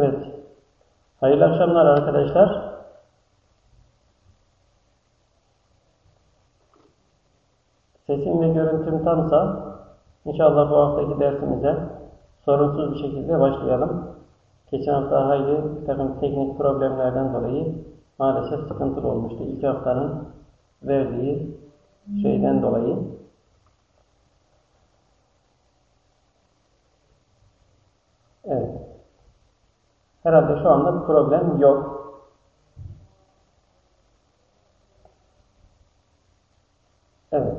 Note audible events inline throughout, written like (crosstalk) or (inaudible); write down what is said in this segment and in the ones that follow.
Evet. Hayırlı akşamlar arkadaşlar. Sesim ve görüntüm tamsa inşallah bu haftaki dersimize sorunsuz bir şekilde başlayalım. Geçen hafta hayli bir takım teknik problemlerden dolayı maalesef sıkıntılı olmuştu. İlk haftanın verdiği şeyden dolayı. Evet. Herhalde şu anda problem yok. Evet.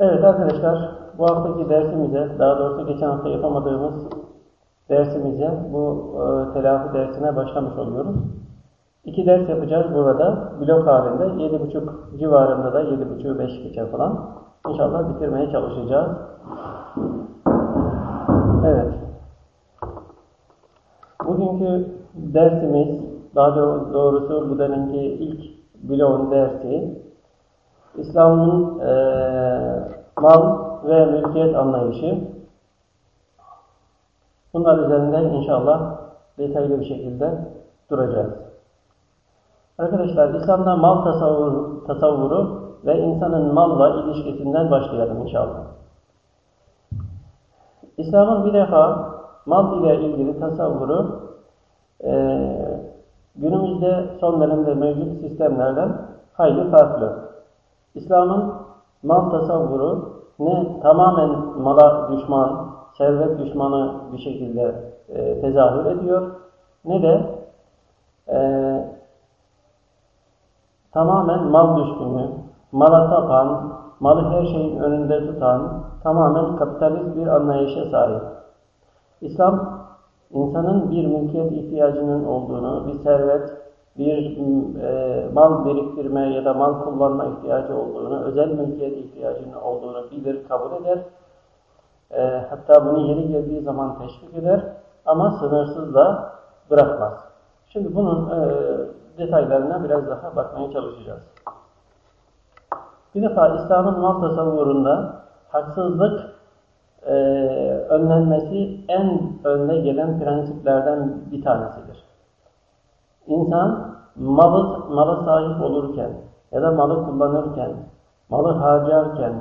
Evet arkadaşlar, bu haftaki dersimize, daha doğrusu geçen hafta yapamadığımız dersimize, bu e, telafi dersine başlamış oluyoruz. İki ders yapacağız burada, blok halinde, yedi buçuk civarında da, yedi buçuğu beş geçe falan. İnşallah bitirmeye çalışacağız. Evet. Bugünkü dersimiz, daha doğrusu bu dönemki ilk bloğun dersi, İslam'ın e, mal ve mülkiyet anlayışı. Bunlar üzerinden inşallah detaylı bir şekilde duracağız. Arkadaşlar İslam'da mal tasavvuru, tasavvuru ve insanın malla ilişkisinden başlayalım inşallah. İslam'ın bir defa mal ile ilgili tasavvuru e, günümüzde son dönemde mevcut sistemlerden hayli farklı. İslam'ın mal tasavvuru ne tamamen mala düşman, servet düşmanı bir şekilde e, tezahür ediyor ne de e, tamamen mal düşkünü, mala tapan, malı her şeyin önünde tutan, tamamen kapitalist bir anlayışa sahip. İslam, insanın bir mülkiyet ihtiyacının olduğunu, bir servet, bir e, mal biriktirme ya da mal kullanma ihtiyacı olduğunu, özel mülkiyet ihtiyacının olduğunu bilir, kabul eder. E, hatta bunu yeri geldiği zaman teşvik eder ama sınırsız da bırakmaz. Şimdi bunun e, detaylarına biraz daha bakmaya çalışacağız. Bir defa İslam'ın mal tasavvurunda haksızlık e, önlenmesi en önde gelen prensiplerden bir tanesidir. İnsan malı, mala sahip olurken ya da malı kullanırken, malı harcarken,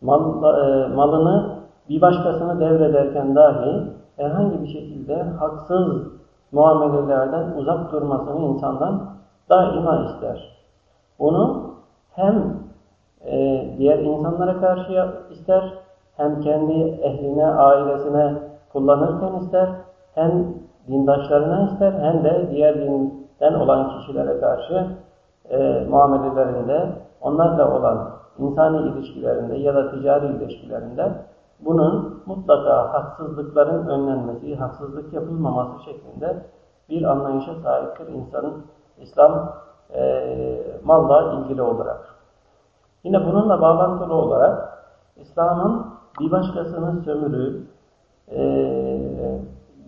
mal, e, malını bir başkasına devrederken dahi herhangi bir şekilde haksız muamelelerden uzak durmasını insandan daima ister. Bunu hem e, diğer insanlara karşı ister, hem kendi ehline, ailesine kullanırken ister, hem dindaşlarına ister, hem de diğer dinden olan kişilere karşı e, muamelelerinde, onlarla olan insani ilişkilerinde ya da ticari ilişkilerinde bunun mutlaka haksızlıkların önlenmesi, haksızlık yapılmaması şeklinde bir anlayışa sahiptir insanın İslam e, malla ilgili olarak. Yine bununla bağlantılı olarak İslam'ın bir başkasının sömürü, e,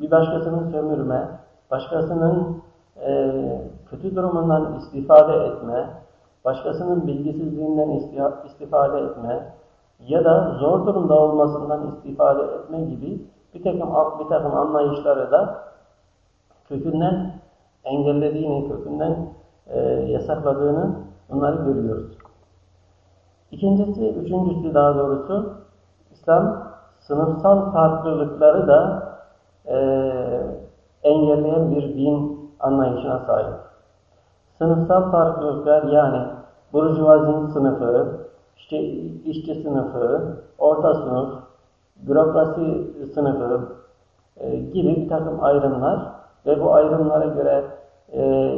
bir başkasının sömürme, başkasının e, kötü durumundan istifade etme, başkasının bilgisizliğinden istifade etme ya da zor durumda olmasından istifade etme gibi bir takım, bir takım anlayışları da kökünden engellediğini, kökünden e, yasakladığını bunları görüyoruz. İkincisi, üçüncüsü daha doğrusu İslam sınıfsal farklılıkları da e, engelleyen bir din anlayışına sahip. Sınıfsal farklılıklar yani burjuvazin sınıfı, işte işçi sınıfı, orta sınıf, bürokrasi sınıfı e, gibi bir takım ayrımlar ve bu ayrımlara göre e,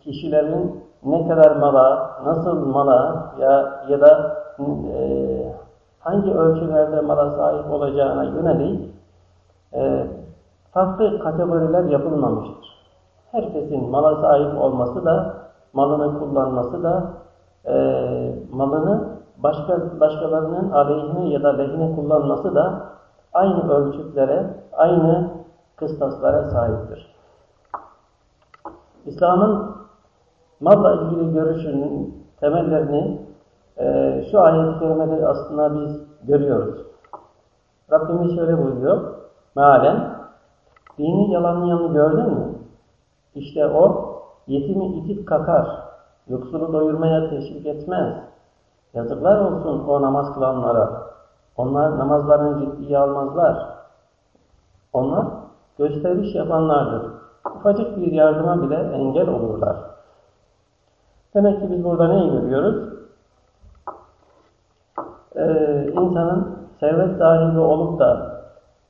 kişilerin ne kadar mala, nasıl mala ya ya da e, hangi ölçülerde mala sahip olacağına yönelik e, farklı kategoriler yapılmamıştır. Herkesin mala sahip olması da, malını kullanması da, e, malını başka başkalarının aleyhine ya da lehine kullanması da aynı ölçütlere, aynı kıstaslara sahiptir. İslam'ın malla ilgili görüşünün temellerini e, şu ayet-i kerimede aslında biz görüyoruz. Rabbimiz şöyle buyuruyor. Mealen dini yalanlayanı gördün mü? İşte o yetimi itip kakar, yoksulu doyurmaya teşvik etmez. Yazıklar olsun o namaz kılanlara. Onlar namazlarını ciddiye almazlar. Onlar gösteriş yapanlardır. Ufacık bir yardıma bile engel olurlar. Demek ki biz burada neyi görüyoruz? Ee, insanın servet sahibi olup da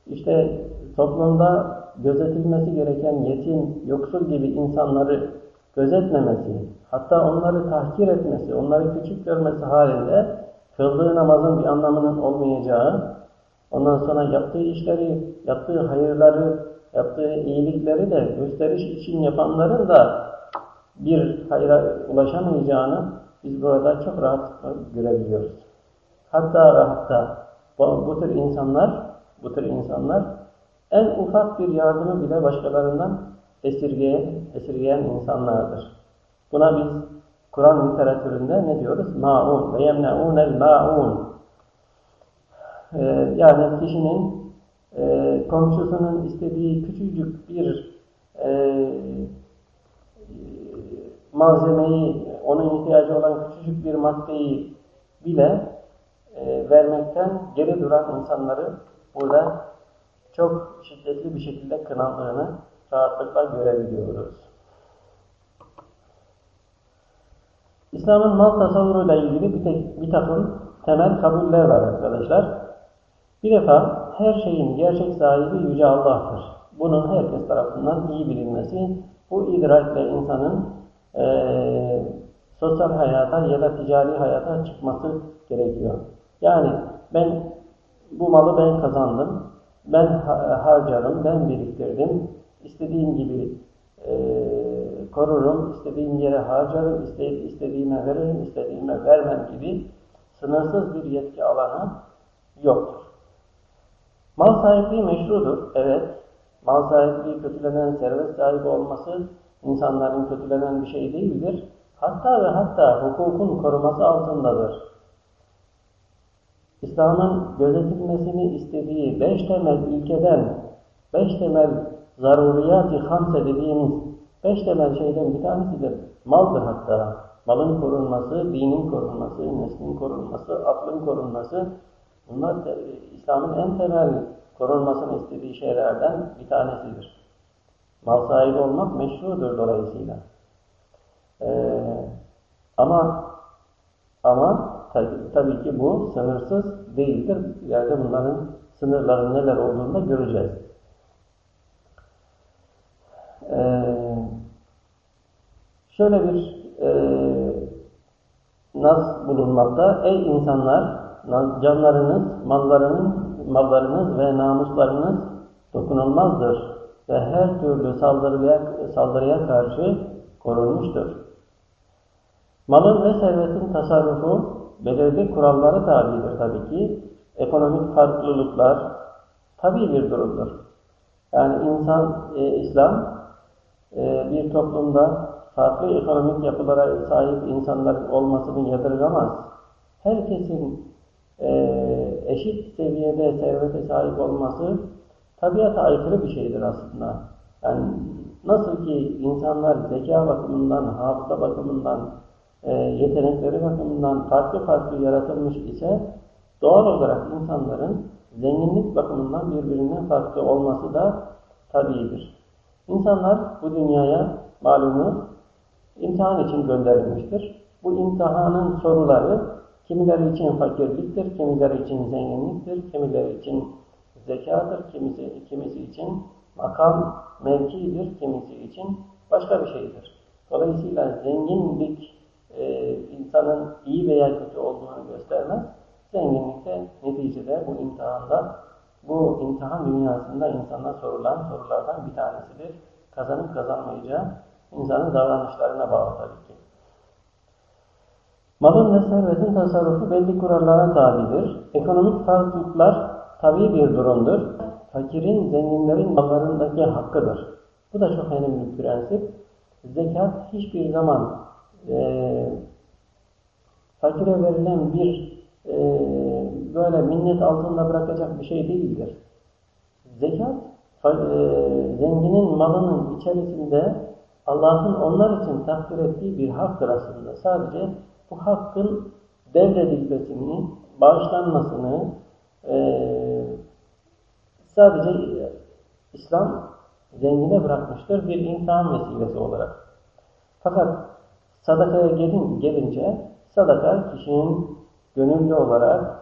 işte toplumda gözetilmesi gereken yetim, yoksul gibi insanları gözetmemesi, hatta onları tahkir etmesi, onları küçük görmesi halinde kıldığı namazın bir anlamının olmayacağı, ondan sonra yaptığı işleri, yaptığı hayırları, yaptığı iyilikleri de gösteriş için yapanların da bir hayra ulaşamayacağını biz burada çok rahat görebiliyoruz. Hatta ve hatta bu, tür insanlar, bu tür insanlar en ufak bir yardımı bile başkalarından esirgeyen, esirgeyen insanlardır. Buna biz Kur'an literatüründe ne diyoruz? Ma'un ve yemne'unel ma'un. Ee, yani kişinin e, komşusunun istediği küçücük bir e, malzemeyi, onun ihtiyacı olan küçücük bir maddeyi bile e, vermekten geri duran insanları burada çok şiddetli bir şekilde kınandığını rahatlıkla görebiliyoruz. İslam'ın mal tasavvuruyla ilgili bir, tek, bir takım temel kabuller var arkadaşlar. Bir defa her şeyin gerçek sahibi Yüce Allah'tır. Bunun herkes tarafından iyi bilinmesi, bu idrakle insanın e, sosyal hayata ya da ticari hayata çıkması gerekiyor. Yani ben bu malı ben kazandım, ben harcarım, ben biriktirdim, istediğim gibi e, korurum, istediğim yere harcarım, istediğime veririm, istediğime vermem gibi sınırsız bir yetki alanı yoktur. Mal sahipliği meşrudur, evet. Mal sahipliği kötülenen servet sahibi olması insanların kötülenen bir şey değildir. Hatta ve hatta hukukun koruması altındadır. İslam'ın gözetilmesini istediği beş temel ilkeden, beş temel zaruriyat-ı hamse dediğimiz beş temel şeyden bir tanesi de maldır hatta. Malın korunması, dinin korunması, neslin korunması, aklın korunması bunlar İslam'ın en temel korunmasını istediği şeylerden bir tanesidir. Mal sahibi olmak meşrudur dolayısıyla. Ee, ama ama tabii, ki bu sınırsız değildir. İleride bunların sınırları neler olduğunu da göreceğiz. Ee, şöyle bir e, naz bulunmakta. Ey insanlar! Canlarınız, mallarınız, mallarınız ve namuslarınız dokunulmazdır ve her türlü saldırıya, saldırıya karşı korunmuştur. Malın ve servetin tasarrufu belirli kurallara tabidir tabii ki. Ekonomik farklılıklar tabii bir durumdur. Yani insan, e, İslam e, bir toplumda farklı ekonomik yapılara sahip insanların olmasını yadırgamaz. Herkesin e, eşit seviyede servete sahip olması tabiata aykırı bir şeydir aslında. Yani nasıl ki insanlar zeka bakımından, hafıza bakımından, e, yetenekleri bakımından farklı farklı yaratılmış ise doğal olarak insanların zenginlik bakımından birbirinden farklı olması da tabiidir. İnsanlar bu dünyaya malumu imtihan için gönderilmiştir. Bu imtihanın soruları kimileri için fakirliktir, kimileri için zenginliktir, kimileri için zekadır, kimisi, kimisi için makam, mevkidir, kimisi için başka bir şeydir. Dolayısıyla zenginlik e, insanın iyi veya kötü olduğunu göstermez. Zenginlikte neticede bu imtihanda, bu imtihan dünyasında insana sorulan sorulardan bir tanesidir. Kazanıp kazanmayacağı insanın davranışlarına bağlı tabii ki. Malın ve servetin tasarrufu belli kurallara tabidir. Ekonomik farklılıklar tabii bir durumdur. Fakirin, zenginlerin mallarındaki hakkıdır. Bu da çok önemli bir prensip. Zekat hiçbir zaman e, fakire verilen bir e, böyle minnet altında bırakacak bir şey değildir. Zekat zenginin malının içerisinde Allah'ın onlar için takdir ettiği bir haktır aslında. Sadece bu hakkın devredilmesini, bağışlanmasını e, sadece İslam zengine bırakmıştır bir imtihan vesilesi olarak. Fakat sadakaya gelin, gelince sadaka kişinin gönüllü olarak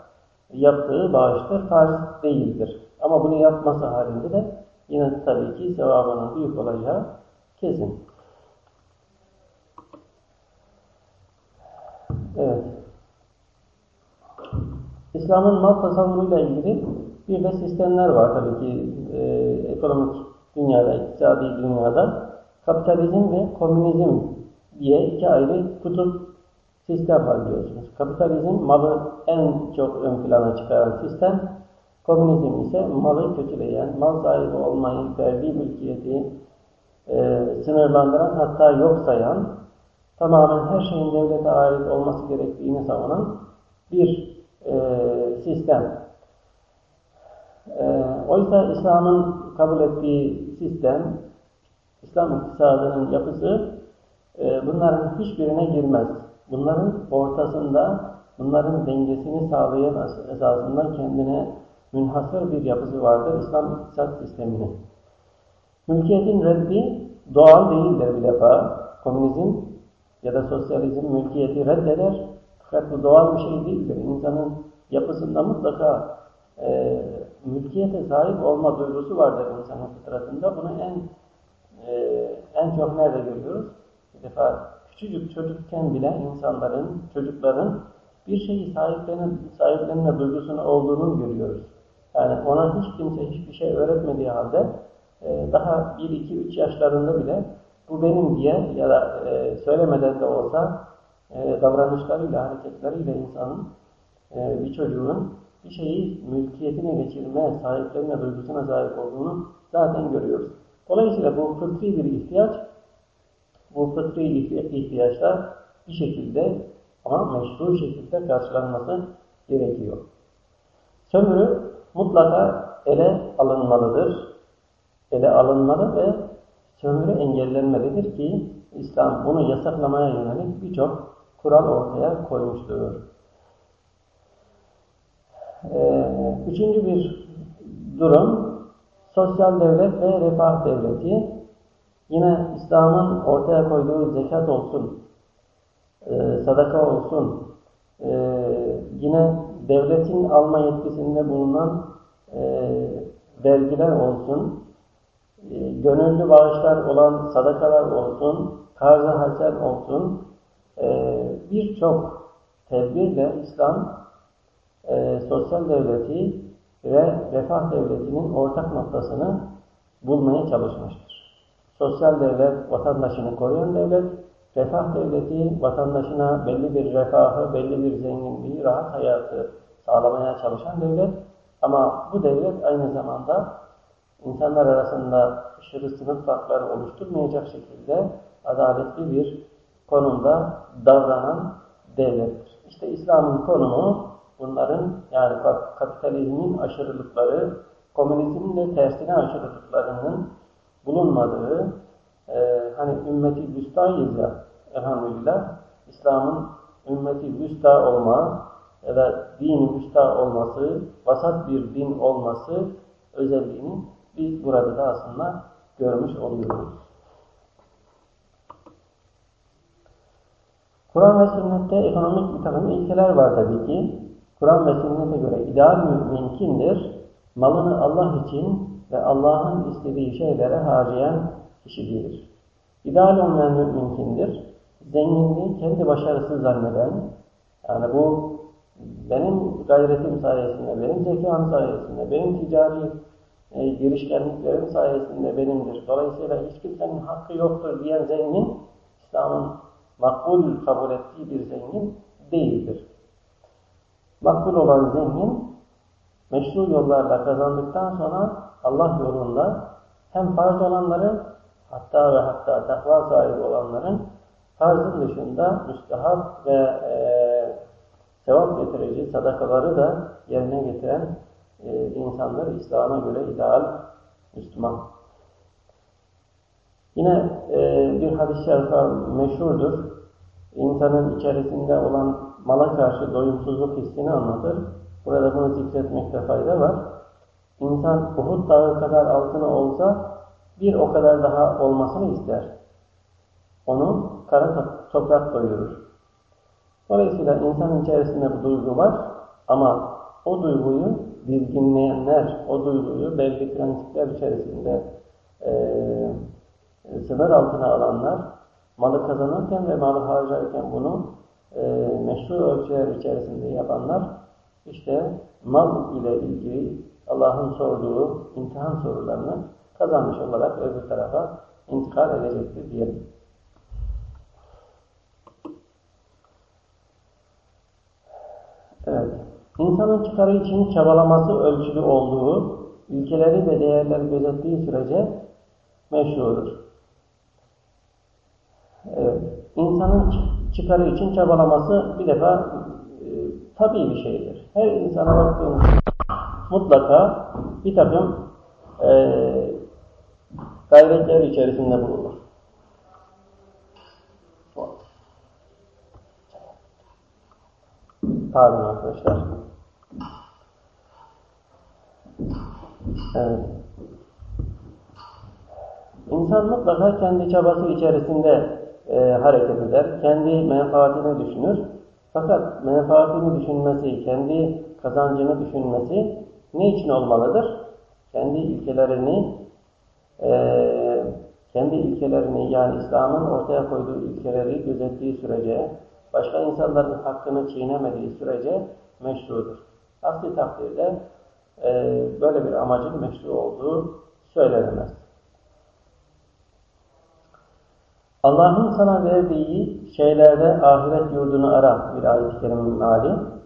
yaptığı bağıştır, farz değildir. Ama bunu yapması halinde de yine tabii ki sevabının büyük olacağı kesin. Evet. İslam'ın mal tasavvuruyla ilgili bir de sistemler var tabii ki e, ekonomik dünyada, iktisadi dünyada. Kapitalizm ve komünizm diye iki ayrı kutup sistem var biliyorsunuz. Kapitalizm malı en çok ön plana çıkaran sistem. Komünizm ise malı kötüleyen, mal sahibi olmayı, verdiği mülkiyeti e, sınırlandıran hatta yok sayan, tamamen her şeyin devlete ait olması gerektiğini savunan bir e, sistem. E, oysa İslam'ın kabul ettiği sistem, İslam iktisadının yapısı e, bunların hiçbirine girmez. Bunların ortasında, bunların dengesini sağlayan esasında kendine münhasır bir yapısı vardır İslam iktisat sisteminin. Mülkiyetin reddi doğal değildir bir defa. Komünizm ya da sosyalizm mülkiyeti reddeder. Fakat bu doğal bir şey değildir. İnsanın yapısında mutlaka e, mülkiyete sahip olma duygusu vardır insanın fıtratında. Bunu en e, en çok nerede görüyoruz? Bir defa küçücük çocukken bile insanların, çocukların bir şeyi sahiplenme, sahiplenme duygusunu olduğunu görüyoruz. Yani ona hiç kimse hiçbir şey öğretmediği halde e, daha 1, 2, 3 yaşlarında bile bu benim diye ya da e, söylemeden de olsa e, davranışlarıyla, hareketleriyle insanın, bir çocuğun bir şeyi mülkiyetine geçirme, sahiplenme duygusuna sahip olduğunu zaten görüyoruz. Dolayısıyla bu fıtri bir ihtiyaç, bu fıtri ihtiyaçlar bir şekilde ama meşru şekilde karşılanması gerekiyor. Sömürü mutlaka ele alınmalıdır. Ele alınmalı ve sömürü engellenmelidir ki İslam bunu yasaklamaya yönelik birçok kural ortaya koymuştur. Ee, üçüncü bir durum sosyal devlet ve refah devleti. Yine İslam'ın ortaya koyduğu zekat olsun, e, sadaka olsun, e, yine devletin alma yetkisinde bulunan e, vergiler olsun, e, gönüllü bağışlar olan sadakalar olsun, karz-ı olsun, birçok tedbirle İslam sosyal devleti ve refah devletinin ortak noktasını bulmaya çalışmıştır. Sosyal devlet vatandaşını koruyan devlet, refah devleti vatandaşına belli bir refahı, belli bir zenginliği, rahat hayatı sağlamaya çalışan devlet. Ama bu devlet aynı zamanda insanlar arasında aşırı sınıf farkları oluşturmayacak şekilde adaletli bir konumda davranan devlettir. İşte İslam'ın konumu bunların yani kapitalizmin aşırılıkları, komünizmin de tersine aşırılıklarının bulunmadığı, e, hani ümmeti vüstayız ya elhamdülillah, İslam'ın ümmeti vüsta olma ya da din vüsta olması, vasat bir din olması özelliğini biz burada da aslında görmüş oluyoruz. Kur'an ve sünnette ekonomik bir takım ilkeler var tabii ki. Kur'an ve sünnete göre ideal mümin kimdir? Malını Allah için ve Allah'ın istediği şeylere harcayan kişidir. İdeal olmayan mümin kimdir? Zenginliği kendi başarısı zanneden, yani bu benim gayretim sayesinde, benim zekam sayesinde, benim ticari e, girişkenliklerim sayesinde benimdir. Dolayısıyla hiç kimsenin hakkı yoktur diyen zengin, İslam'ın makbul kabul ettiği bir zengin değildir. Makbul olan zengin, meşru yollarla kazandıktan sonra Allah yolunda hem farz olanları hatta ve hatta takva sahibi olanların farzın dışında müstahap ve e, sevap getirici sadakaları da yerine getiren e, insanlar İslam'a göre ideal Müslüman. Yine e, bir hadis-i şerif meşhurdur. İnsanın içerisinde olan mala karşı doyumsuzluk hissini anlatır. Burada bunu zikretmekte fayda var. İnsan Uhud dağı kadar altına olsa bir o kadar daha olmasını ister. Onu kara toprak doyurur. Dolayısıyla insanın içerisinde bu duygu var ama o duyguyu dizginleyenler, o duyguyu belli prensipler içerisinde e, sınır altına alanlar, malı kazanırken ve malı harcarken bunu e, meşru ölçüler içerisinde yapanlar, işte mal ile ilgili Allah'ın sorduğu imtihan sorularını kazanmış olarak öbür tarafa intikal edecektir diyelim. Evet. İnsanın çıkarı için çabalaması ölçülü olduğu, ilkeleri ve değerleri gözettiği sürece meşrudur. Evet. İnsanın çıkarı için çabalaması bir defa e, tabii bir şeydir. Her insana baktığımız mutlaka bir takım e, gayretler içerisinde bulunur. Pardon arkadaşlar. Evet. İnsan mutlaka kendi çabası içerisinde e, hareket eder. Kendi menfaatini düşünür. Fakat menfaatini düşünmesi, kendi kazancını düşünmesi ne için olmalıdır? Kendi ilkelerini e, kendi ilkelerini yani İslam'ın ortaya koyduğu ilkeleri gözettiği sürece başka insanların hakkını çiğnemediği sürece meşrudur. Aksi takdirde e, böyle bir amacın meşru olduğu söylenemez. Allah'ın sana verdiği şeylerde ahiret yurdunu ara bir ayet-i kerimenin.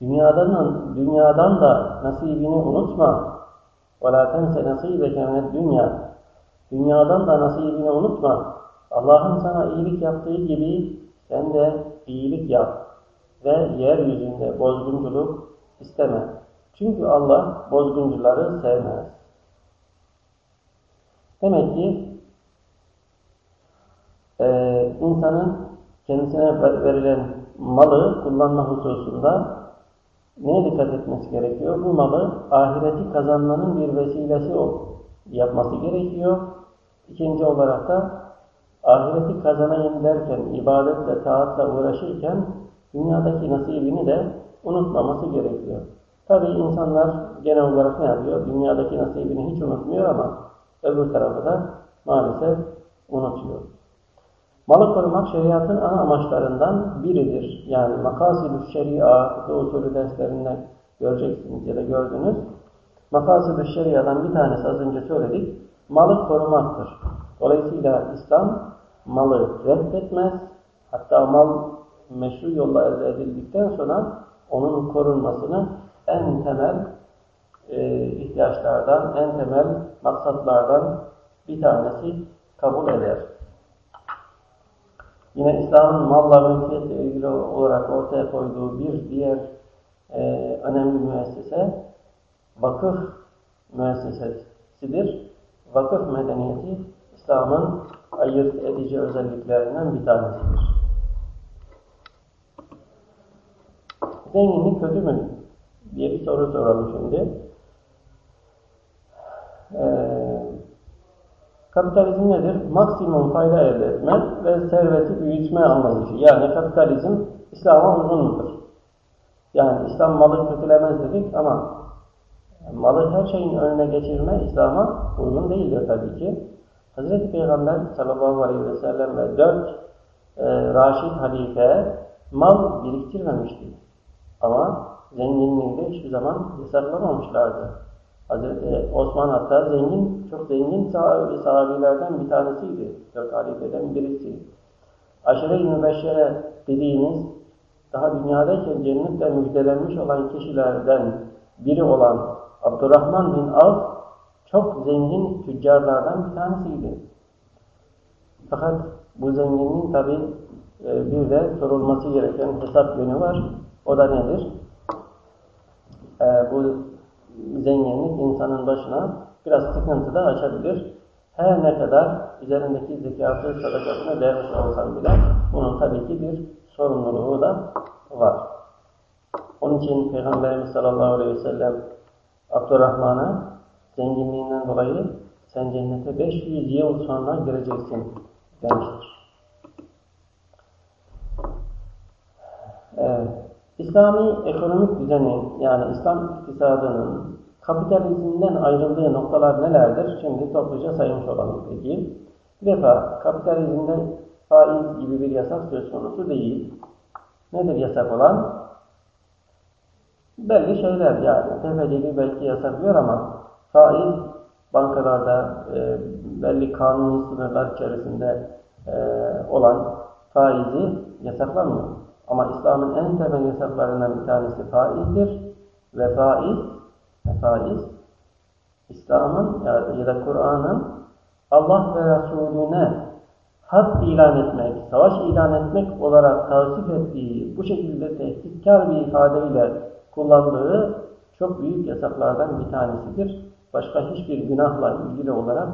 Dünyadan, dünyadan da nasibini unutma. وَلَا تَنْسَ نَصِيبَكَ مِنَ dünya. Dünyadan da nasibini unutma. Allah'ın sana iyilik yaptığı gibi sen de iyilik yap ve yeryüzünde bozgunculuk isteme. Çünkü Allah bozguncuları sevmez. Demek ki e, insanın kendisine verilen malı kullanma hususunda neye dikkat etmesi gerekiyor? Bu malı ahireti kazanmanın bir vesilesi yapması gerekiyor. İkinci olarak da ahireti kazanayım derken, ibadetle, taatla uğraşırken dünyadaki nasibini de unutmaması gerekiyor. Tabi insanlar genel olarak ne yapıyor? Dünyadaki nasibini hiç unutmuyor ama öbür tarafı da maalesef unutuyor. Malı korumak şeriatın ana amaçlarından biridir. Yani makasid-ü şeria, usulü derslerinde göreceksiniz ya da gördünüz. Makasid-ü şeriadan bir tanesi az önce söyledik. Malı korumaktır. Dolayısıyla İslam malı reddetmez. Hatta mal meşru yolla elde edildikten sonra onun korunmasını en temel e, ihtiyaçlardan, en temel maksatlardan bir tanesi kabul eder. Yine İslam'ın malla mülkiyetle ilgili olarak ortaya koyduğu bir diğer e, önemli müessese vakıf müessesesidir. Vakıf medeniyeti İslam'ın ayırt edici özelliklerinden bir tanesidir. Zenginlik kötü mü? diye bir soru soralım şimdi. Ee, kapitalizm nedir? Maksimum fayda elde etme ve serveti büyütme anlayışı. Yani kapitalizm İslam'a uygun mudur? Yani İslam malı kötülemez dedik ama malı her şeyin önüne geçirme İslam'a uygun değildir tabii ki. Hazreti Peygamber sallallahu aleyhi ve sellem ve dört e, Raşid halife mal biriktirmemişti. Ama zenginliği de hiçbir zaman yasaklamamışlardı. Hazreti Osman hatta zengin, çok zengin sahabi, sahabilerden bir tanesiydi. Dört halifeden birisi. Aşire-i mübeşşere dediğimiz daha dünyadayken cennetle müjdelenmiş olan kişilerden biri olan Abdurrahman bin Avf çok zengin tüccarlardan bir tanesiydi. Fakat bu zenginliğin tabi e, bir de sorulması gereken hesap yönü var. O da nedir? E, bu zenginlik insanın başına biraz sıkıntı da açabilir. Her ne kadar üzerindeki zekatı, sadakasını vermiş olsan bile bunun tabii ki bir sorumluluğu da var. Onun için Peygamberimiz sallallahu aleyhi ve sellem Abdurrahman'a zenginliğinden dolayı sen cennete 500 yıl sonra gireceksin demiştir. Evet. İslami ekonomik düzenin yani İslam iktisadının kapitalizmden ayrıldığı noktalar nelerdir? Şimdi topluca saymış olalım peki. Bir defa kapitalizmde faiz gibi bir yasak söz konusu değil. Nedir yasak olan? Belli şeyler yani. Tefeciliği belki yasaklıyor ama faiz bankalarda e, belli kanuni sınırlar içerisinde e, olan faizi yasaklanmıyor. Ama İslam'ın en temel yasaklarından bir tanesi faizdir. Ve faiz, faiz İslam'ın ya da Kur'an'ın Allah ve Resulüne had ilan etmek, savaş ilan etmek olarak tavsif ettiği, bu şekilde tehditkar bir ifadeyle kullandığı çok büyük yasaklardan bir tanesidir. Başka hiçbir günahla ilgili olarak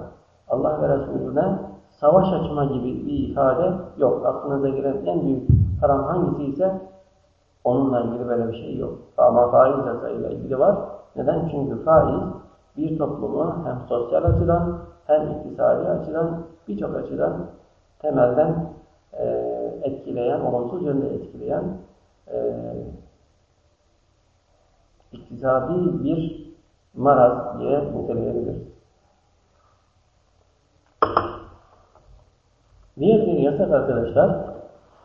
Allah ve Resulüne savaş açma gibi bir ifade yok. Aklınıza giren en büyük haram hangisi ise onunla ilgili böyle bir şey yok. Ama faiz yasayla ilgili var. Neden? Çünkü faiz bir toplumu hem sosyal açıdan hem iktisadi açıdan birçok açıdan temelden e, etkileyen, olumsuz yönde etkileyen e, iktisadi bir maraz diye niteleyebiliriz. Diğer bir yasak arkadaşlar,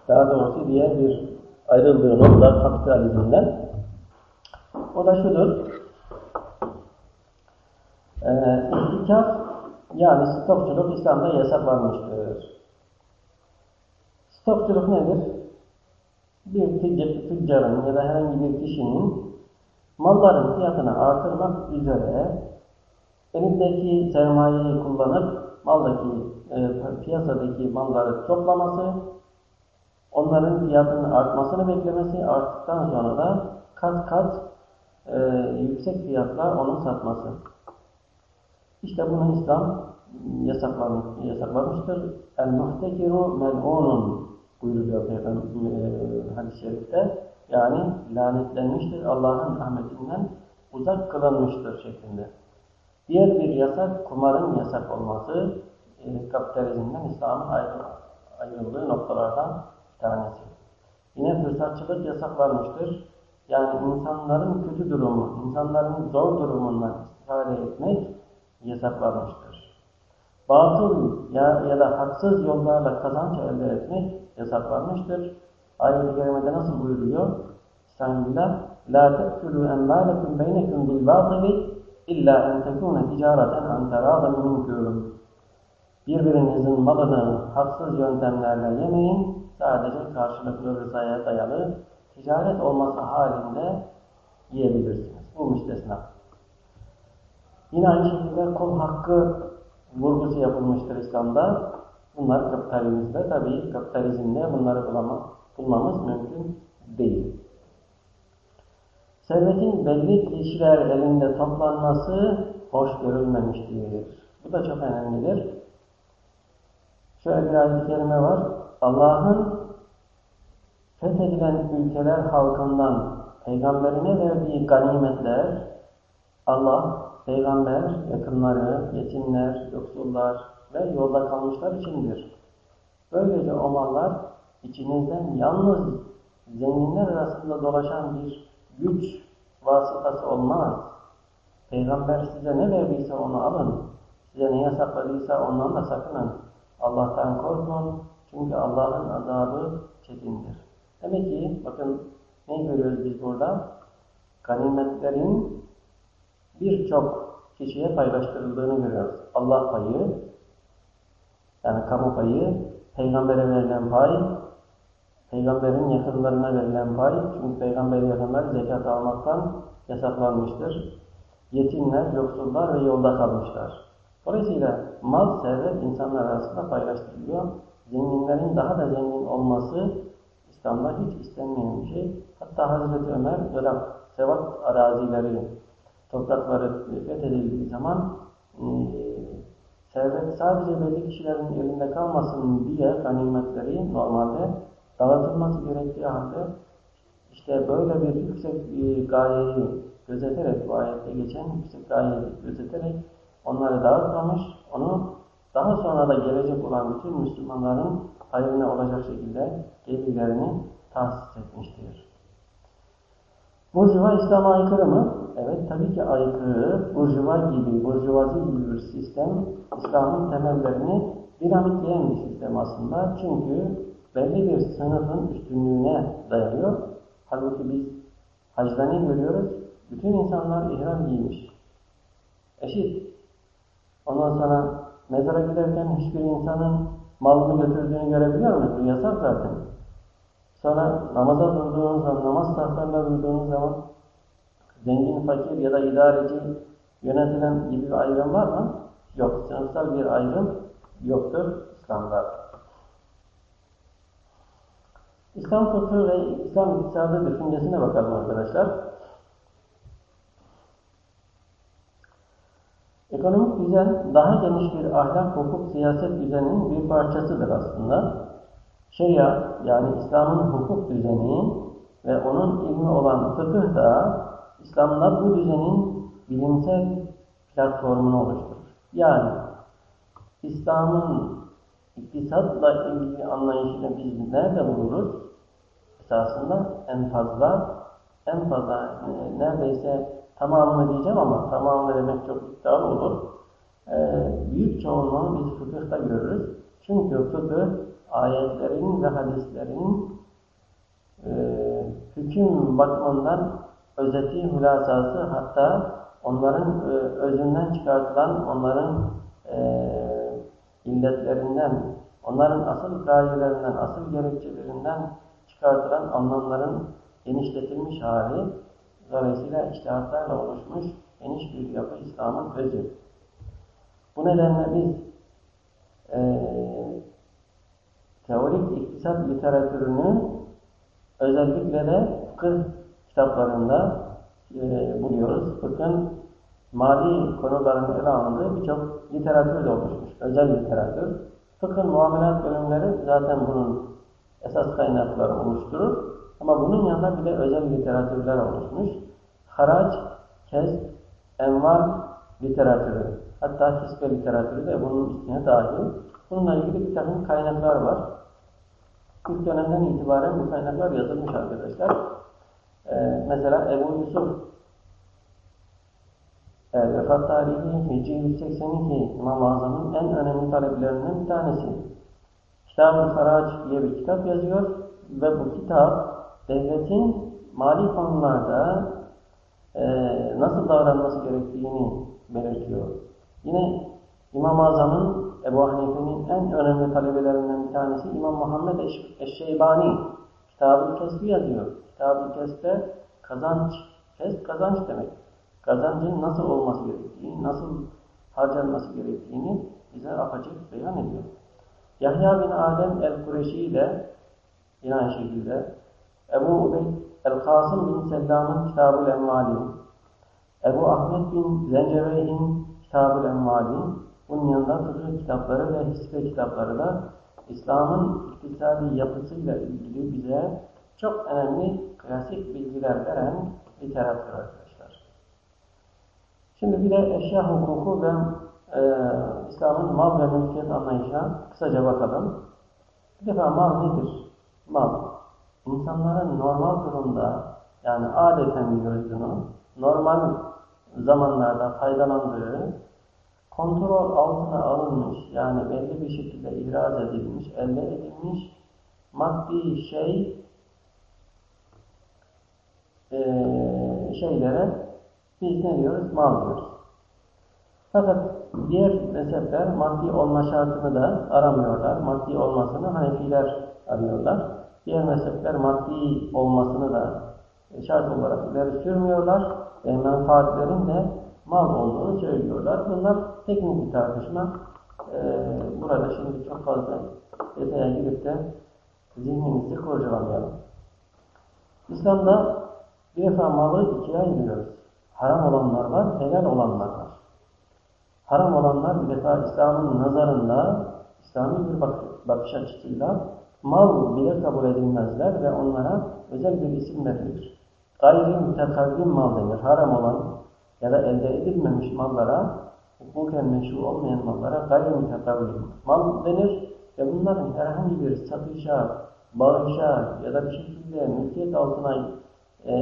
daha doğrusu diğer bir ayrıldığı nokta kapitalizmden. O da şudur. Ee, yani stokçuluk İslam'da yasaklanmıştır. Stokçuluk nedir? Bir tüccarın ya da herhangi bir kişinin malların fiyatını artırmak üzere elindeki sermayeyi kullanıp maldaki e, piyasadaki malları toplaması, onların fiyatının artmasını beklemesi, arttıktan sonra da kat kat e, yüksek fiyatla onu satması. İşte bunu İslam yasaklamış, yasaklamıştır. El-muhtekiru mel'unun buyuruyor Peygamber e, hadis-i şerifte. Yani lanetlenmiştir, Allah'ın rahmetinden uzak kılınmıştır şeklinde. Diğer bir yasak, kumarın yasak olması, e, kapitalizmden İslam'ın ayrıldığı noktalardan tanesi. Yine fırsatçılık yasaklanmıştır. Yani insanların kötü durumu, insanların zor durumundan istifade etmek yasaklanmıştır. Batıl ya, ya da haksız yollarla kazanç elde etmek yasaklanmıştır. Ayet-i Kerime'de nasıl buyuruyor? La tektülü emmâlekum beynekum bil bâtili illa en tekûne ticareten an terâdan minkûm. Birbirinizin malını haksız yöntemlerle yemeyin. Sadece karşılıklı rızaya dayalı ticaret olması halinde yiyebilirsiniz. Bu müstesna. Yine aynı şekilde kul hakkı vurgusu yapılmıştır İslam'da. Bunlar kapitalizmde. Tabii kapitalizmde bunları bulmamız mümkün değil. Servetin belli kişiler elinde toplanması hoş görülmemiştir. Bu da çok önemlidir. Şöyle bir kerime var. Allah'ın fethedilen ülkeler halkından peygamberine verdiği ganimetler Allah, peygamber, yakınları, yetimler, yoksullar ve yolda kalmışlar içindir. Böylece o mallar içinizden yalnız zenginler arasında dolaşan bir güç vasıtası olmaz. Peygamber size ne verdiyse onu alın. Size ne yasakladıysa ondan da sakının. Allah'tan korkun. Çünkü Allah'ın azabı çetindir. Demek ki bakın ne görüyoruz biz burada? Ganimetlerin birçok kişiye paylaştırıldığını görüyoruz. Allah payı, yani kamu payı, peygambere verilen pay, peygamberin yakınlarına verilen pay, çünkü peygamberin yakınları zekat almaktan yasaklanmıştır. Yetimler, yoksullar ve yolda kalmışlar. Dolayısıyla mal, servet insanlar arasında paylaştırılıyor. Zenginlerin daha da zengin olması İslam'da hiç istenmeyen bir şey. Hatta Hazreti Ömer Irak, Sevat arazileri, toprakları fethedildiği zaman e, servet sadece belli kişilerin elinde kalmasın diye ganimetleri normalde dağıtılması gerektiği halde işte böyle bir yüksek bir gayeyi gözeterek, bu ayette geçen yüksek gayeyi gözeterek onları dağıtmamış, onu daha sonra da gelecek olan bütün Müslümanların hayrına olacak şekilde gelirlerini tahsis etmiştir. Burjuva İslam'a aykırı mı? Evet tabii ki aykırı. Burjuva gibi, burjuvazi gibi bir sistem İslam'ın temellerini dinamitleyen bir sistem aslında. Çünkü belli bir sınıfın üstünlüğüne dayanıyor. Halbuki biz hacda ne görüyoruz? Bütün insanlar ihram giymiş. Eşit. Ondan sonra mezara giderken hiçbir insanın malını götürdüğünü görebiliyor muyuz? Bu yasak zaten. Sonra namaza durduğunuz zaman, namaz tahtarına durduğunuz zaman zengin, fakir ya da idareci yönetilen gibi bir ayrım var mı? Yok. Sınıfsal bir ayrım yoktur İslam'da. İslam fıkhı ve İslam iktisadı düşüncesine bakalım arkadaşlar. Ekonomik düzen daha geniş bir ahlak, hukuk, siyaset düzeninin bir parçasıdır aslında. Şeria yani İslam'ın hukuk düzeni ve onun ilmi olan fıkıh da İslam'da bu düzenin bilimsel platformunu oluşturur. Yani İslam'ın iktisatla ilgili anlayışını biz nerede buluruz? Esasında en fazla en fazla e, neredeyse tamamını diyeceğim ama tamamını demek çok iddialı olur. E, büyük çoğunluğunu biz fıkıhta görürüz. Çünkü fıkıh ayetlerin ve hadislerin e, hüküm bakımından özeti, hülasası hatta onların e, özünden çıkartılan, onların e, illetlerinden, onların asıl gayelerinden, asıl gerekçelerinden çıkartılan anlamların genişletilmiş hali, dolayısıyla iştihatlarla oluşmuş geniş bir yapı İslam'ın özü. Bu nedenle biz e, teorik iktisat literatürünü özellikle de fıkıh kitaplarında e, buluyoruz. Fıkhın mali konuların ele alındığı birçok literatür de oluşmuş. Özel literatür. Fıkhın muamelat bölümleri zaten bunun esas kaynakları oluşturur. Ama bunun yanında bir de özel literatürler oluşmuş. Haraç, kez, enval literatürü. Hatta hisbe literatürü de bunun içine dahil. Bununla ilgili bir takım kaynaklar var. İlk dönemden itibaren bu kaynaklar yazılmış arkadaşlar. Ee, mesela Ebu Yusuf e, vefat tarihi Hicri 182 İmam-ı Azam'ın en önemli taleplerinden bir tanesi. Kitab-ı Saraç diye bir kitap yazıyor ve bu kitap devletin mali konularda e, nasıl davranması gerektiğini belirtiyor. Yine İmam-ı Azam'ın Ebu Hanife'nin en önemli talebelerinden bir tanesi İmam Muhammed Eşşeybani Kitab-ı Kesbi yazıyor. Kitab-ı Kesbe kazanç, kes kazanç demek. Kazancın nasıl olması gerektiğini, nasıl harcanması gerektiğini bize apaçık beyan ediyor. Yahya bin Adem el-Kureşi ile yine aynı şekilde Ebu Ubeyd el-Kasım bin Sellam'ın Kitab-ı Envali, Ebu Ahmet bin Zenceveyh'in Kitab-ı Envali, bunun yanında fıkıh kitapları ve hisbe kitapları da İslam'ın iktisadi yapısıyla ilgili bize çok önemli klasik bilgiler veren literatür arkadaşlar. Şimdi bir de eşya hukuku ve e, İslam'ın mal ve mülkiyet anlayışına kısaca bakalım. Bir defa mal nedir? Mal, insanların normal durumda, yani adeten diyoruz bunu, normal zamanlarda faydalandığı, kontrol altına alınmış, yani belli bir şekilde ihraz edilmiş, elde edilmiş maddi şey e, şeylere biz ne diyoruz? Mal diyoruz. Fakat diğer mezhepler maddi olma şartını da aramıyorlar. Maddi olmasını Hanefiler arıyorlar. Diğer mezhepler maddi olmasını da şart olarak ileri sürmüyorlar ve menfaatlerin de mal olduğunu söylüyorlar. Bunlar teknik bir tartışma. Ee, burada şimdi çok fazla detaya girip de zihnimizi kurcalamayalım. İslam'da bir defa malı ikiye ayırıyoruz. Haram olanlar var, helal olanlar var. haram olanlar bir defa İslam'ın nazarında, İslami bir bakış açısıyla mal bile kabul edilmezler ve onlara özel bir isim verilir. Gayri mütekavvim mal denir. Haram olan ya da elde edilmemiş mallara, hukuken meşru olmayan mallara gayri mütekavvim mal denir. Ve bunların herhangi bir satışa, bağışa ya da bir şekilde mülkiyet altına e,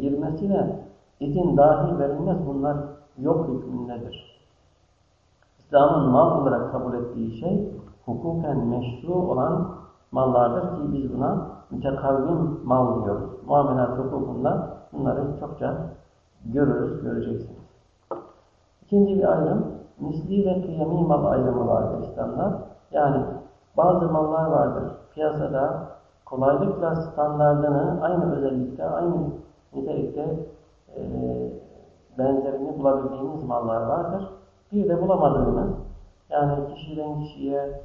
girmesine izin dahi verilmez. Bunlar yok hükmündedir. İslam'ın mal olarak kabul ettiği şey hukuken meşru olan mallardır ki biz buna mütekavvim mal diyoruz. Muamelat hukukunda bunları çokça görürüz, göreceksiniz. İkinci bir ayrım, misli ve kıyami mal ayrımı vardır İslam'da. Yani bazı mallar vardır piyasada kolaylıkla standartını aynı özellikte, aynı nitelikte e, benzerini bulabildiğiniz mallar vardır. Bir de bulamadığınız, yani kişiden kişiye,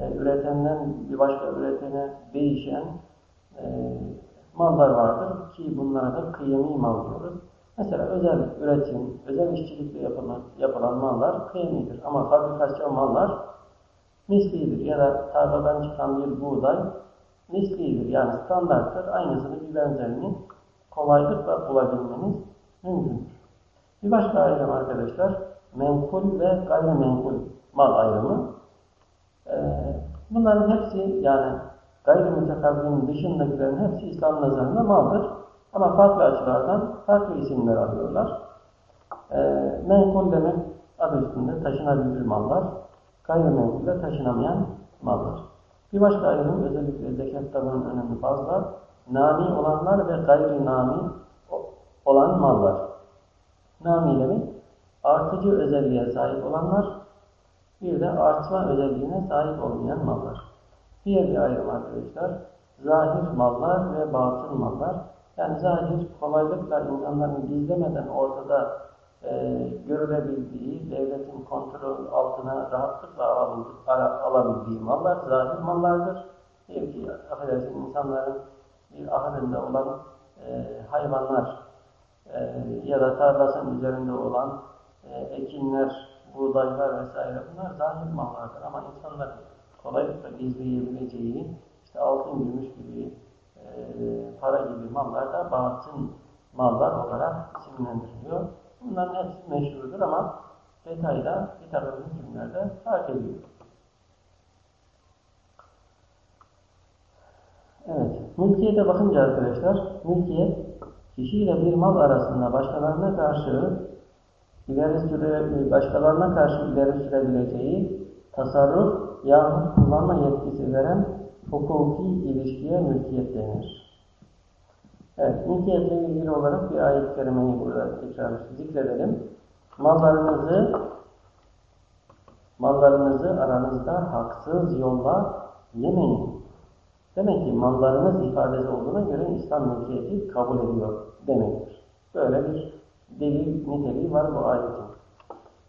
e, üretenden bir başka üretene değişen e, mallar vardır ki bunlara da kıyami mal diyoruz. Mesela özel üretim, özel işçilikle yapılan, yapılan mallar kıyamidir. Ama fabrikasyon mallar mislidir ya da tarladan çıkan bir buğday mislidir. Yani standarttır. Aynısını bir benzerini kolaylıkla bulabilmeniz mümkündür. Bir başka ayrım arkadaşlar menkul ve gayrimenkul mal ayrımı. Ee, bunların hepsi yani gayrimütekavvinin dışındakilerin hepsi İslam nazarında maldır. Ama farklı açılardan farklı isimler alıyorlar. E, menkul demek adı üstünde taşınabilir mallar. Gayrimenkulde taşınamayan mallar. Bir başka ayrım özellikle zekat tabanının önemi fazla. Nami olanlar ve gayri nami olan mallar. Nami demek artıcı özelliğe sahip olanlar, bir de artma özelliğine sahip olmayan mallar. Diğer bir ayrım arkadaşlar, zahir mallar ve batın mallar. Yani zahir kolaylıkla insanların gizlemeden ortada e, görülebildiği, devletin kontrol altına rahatlıkla alabildiği mallar zahir mallardır. Diyelim ki affedersin insanların bir ahırında olan e, hayvanlar e, ya da tarlasının üzerinde olan e, ekinler, buğdaylar vesaire bunlar zahir mallardır ama insanların kolaylıkla gizleyebileceği işte altın, gümüş gibi e, para gibi mallar da batın mallar olarak isimlendiriliyor. Bunların hepsi meşhurdur ama detayda bir takım hükümlerde fark ediyor. Evet, mülkiyete bakınca arkadaşlar, mülkiyet kişiyle bir mal arasında başkalarına karşı ileri süre, başkalarına karşı ileri sürebileceği tasarruf yahut kullanma yetkisi veren hukuki ilişkiye mülkiyet denir. Evet, mülkiyetle ilgili olarak bir ayet-i kerimeyi burada tekrar zikredelim. Mallarınızı mallarınızı aranızda haksız yolla yemeyin. Demek ki mallarınız ifadesi olduğuna göre İslam mülkiyeti kabul ediyor demektir. Böyle bir delil niteliği var bu ayetin.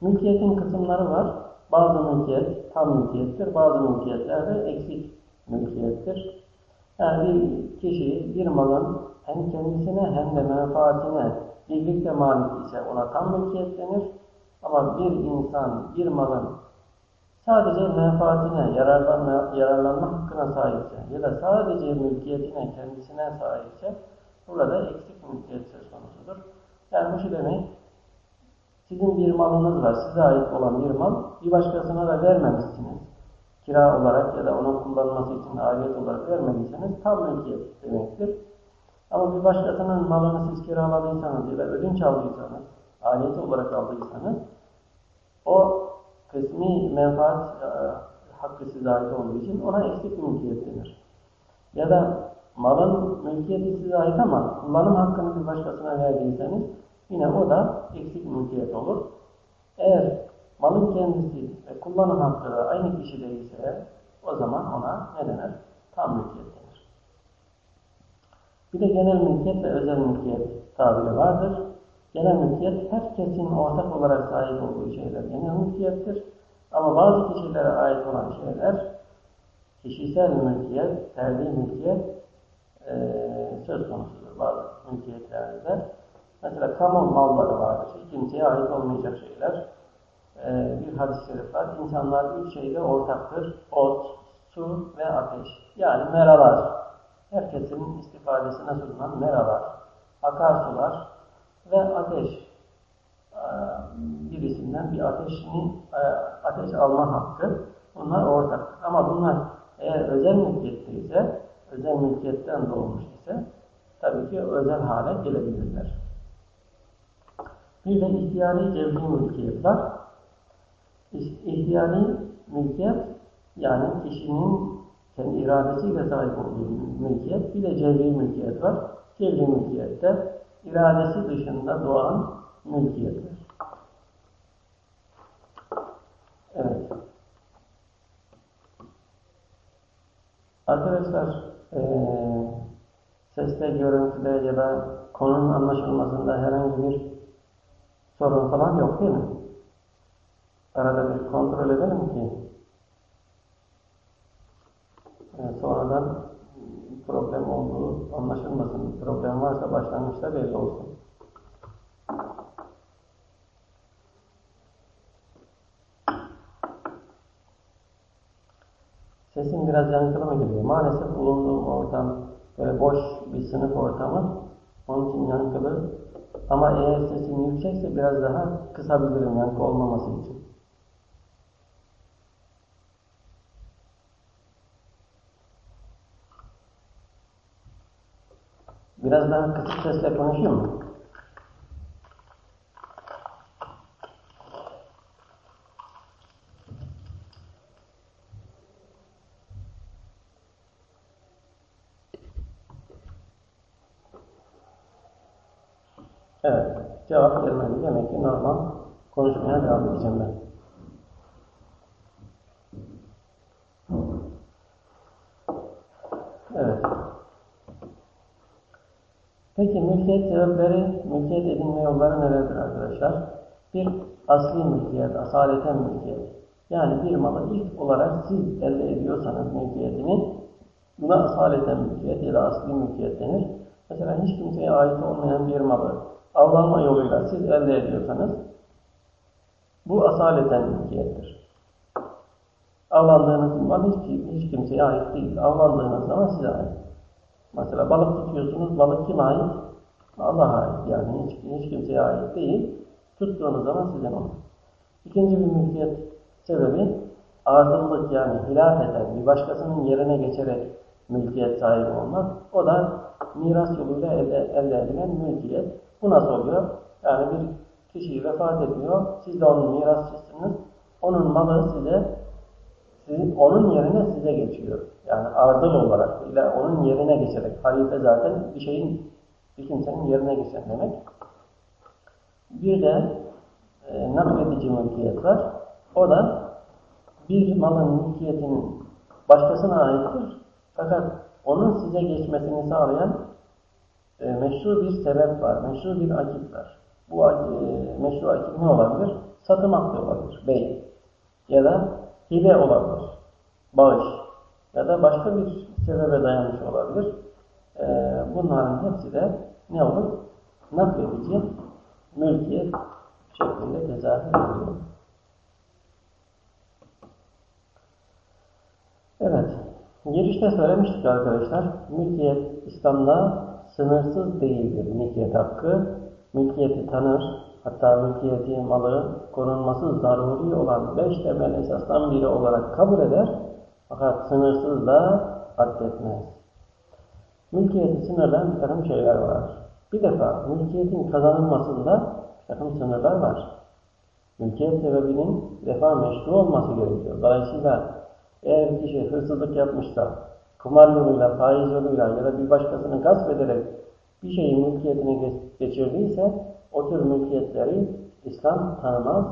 Mülkiyetin kısımları var. Bazı mülkiyet tam mülkiyettir, bazı mülkiyetler de eksik mülkiyettir. Yani bir kişi bir malın hem kendisine hem de menfaatine birlikte malik ise ona tam mülkiyet denir. Ama bir insan bir malın sadece menfaatine, yararlanma, yararlanma hakkına sahipse ya da sadece mülkiyetine, kendisine sahipse burada eksik mülkiyet söz konusudur. Yani bu şu demek, sizin bir malınız var, size ait olan bir mal, bir başkasına da vermemişsiniz. Kira olarak ya da onun kullanması için alet olarak vermediyseniz tam mülkiyet demektir. Ama bir başkasının malını siz kiraladıysanız ya da ödünç aldıysanız, aleti olarak aldıysanız, o kısmi menfaat e, hakkı size ait olduğu için ona eksik mülkiyet denir. Ya da malın mülkiyeti size ait ama kullanım hakkını bir başkasına verdiyseniz yine o da eksik mülkiyet olur. Eğer malın kendisi ve kullanım hakkı da aynı kişide ise o zaman ona ne denir? Tam mülkiyet denir. Bir de genel mülkiyet ve özel mülkiyet tabiri vardır. Genel mülkiyet herkesin ortak olarak sahip olduğu şeyler genel mülkiyettir. Ama bazı kişilere ait olan şeyler kişisel mülkiyet, ferdi mülkiyet e, söz konusudur bazı mülkiyetlerde. Mesela kamu malları vardır. Hiç kimseye ait olmayacak şeyler. e, bir hadis-i şerif var. İnsanlar üç şeyde ortaktır. Ot, su ve ateş. Yani meralar. Herkesin istifadesine sunulan meralar. Akarsular ve ateş. E, birisinden bir ateşini, e, ateş alma hakkı. Bunlar ortak. Ama bunlar eğer özel mülkiyette ise, özel mülkiyetten doğmuş ise tabii ki özel hale gelebilirler. Bir de ihtiyari cevri mülkiyet var. İhtiyari mülkiyet yani kişinin kendi iradesiyle sahip olduğu mülkiyet. Bir de cevri mülkiyet var. Cevri mülkiyette iradesi dışında doğan mülkiyetler. Evet. Arkadaşlar e, seste, görüntüde ya da konunun anlaşılmasında herhangi bir sorun falan yok değil mi? Arada bir kontrol edelim ki e, sonradan problem olduğu anlaşılmasın. Problem varsa başlangıçta belli olsun. Sesim biraz yankılı mı geliyor? Maalesef bulunduğum ortam böyle boş bir sınıf ortamı. Onun için yankılı. Ama eğer sesim yüksekse biraz daha kısabilirim yankı olmaması için. Biraz daha kısık sesle konuşayım mı? Evet, cevap gelmedi. Demek ki normal konuşmaya devam edeceğim ben. Evet. Peki mülkiyet sebepleri, mülkiyet edinme yolları nelerdir arkadaşlar? Bir, asli mülkiyet, asaleten mülkiyet. Yani bir malı ilk olarak siz elde ediyorsanız mülkiyetini, buna asaleten mülkiyet ya da asli mülkiyet denir. Mesela hiç kimseye ait olmayan bir malı avlanma yoluyla siz elde ediyorsanız bu asaleten mülkiyettir. Avlandığınız mal hiç, hiç kimseye ait değil. Avlandığınız zaman size ait. Mesela balık tutuyorsunuz, balık kime ait? Allah'a ait yani hiç, hiç kimseye ait değil. Tuttuğunuz zaman sizin olur. İkinci bir mülkiyet sebebi ardıllık yani hilaf eden bir başkasının yerine geçerek mülkiyet sahibi olmak. O da miras yoluyla elde, elde edilen mülkiyet. Bu nasıl oluyor? Yani bir kişi vefat ediyor, siz de onun mirasçısınız. Onun malı size, sizin, onun yerine size geçiyor. Yani ardıl olarak ile onun yerine geçerek. Halife zaten bir şeyin, bir kimsenin yerine geçen demek. Bir de e, nakledici mülkiyet var. O da bir malın mülkiyetinin başkasına aittir. Fakat onun size geçmesini sağlayan e, meşru bir sebep var, meşru bir akit var. Bu e, meşru akit ne olabilir? Satım hakkı olabilir, bey. Ya da hibe olabilir, bağış. Ya da başka bir sebebe dayanmış olabilir. E, bunların hepsi de ne olur? Nakledici, mülkiyet şeklinde tezahür ediyor. Evet, girişte söylemiştik arkadaşlar. Mülkiyet İslam'da sınırsız değildir mülkiyet hakkı. Mülkiyeti tanır, hatta mülkiyeti malı korunması zaruri olan beş temel esasdan biri olarak kabul eder. Fakat sınırsız da addetmez. Mülkiyeti sınırlayan bir takım şeyler var. Bir defa mülkiyetin kazanılmasında bir takım sınırlar var. Mülkiyet sebebinin defa meşru olması gerekiyor. Dolayısıyla eğer bir kişi hırsızlık yapmışsa, kumar yoluyla, faiz yoluyla ya da bir başkasını gasp ederek bir şeyin mülkiyetine geçirdiyse o tür mülkiyetleri İslam tanımaz.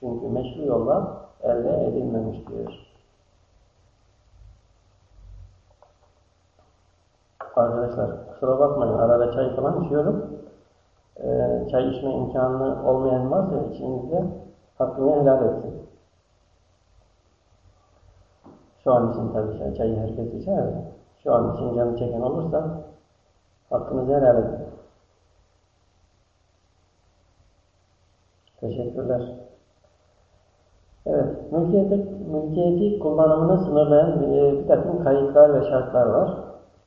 Çünkü meşru yolla elde edilmemiştir. Arkadaşlar kusura bakmayın arada çay falan içiyorum. Ee, çay içme imkanı olmayan varsa içinizde hakkını helal etsin. Şu an için tabii ki çayı herkes içer de. Şu an için canı çeken olursa hakkınızı helal edin. Teşekkürler. Evet, mülkiyeti, mülkiyeti kullanımını sınırlayan bir, bir takım kayıtlar ve şartlar var.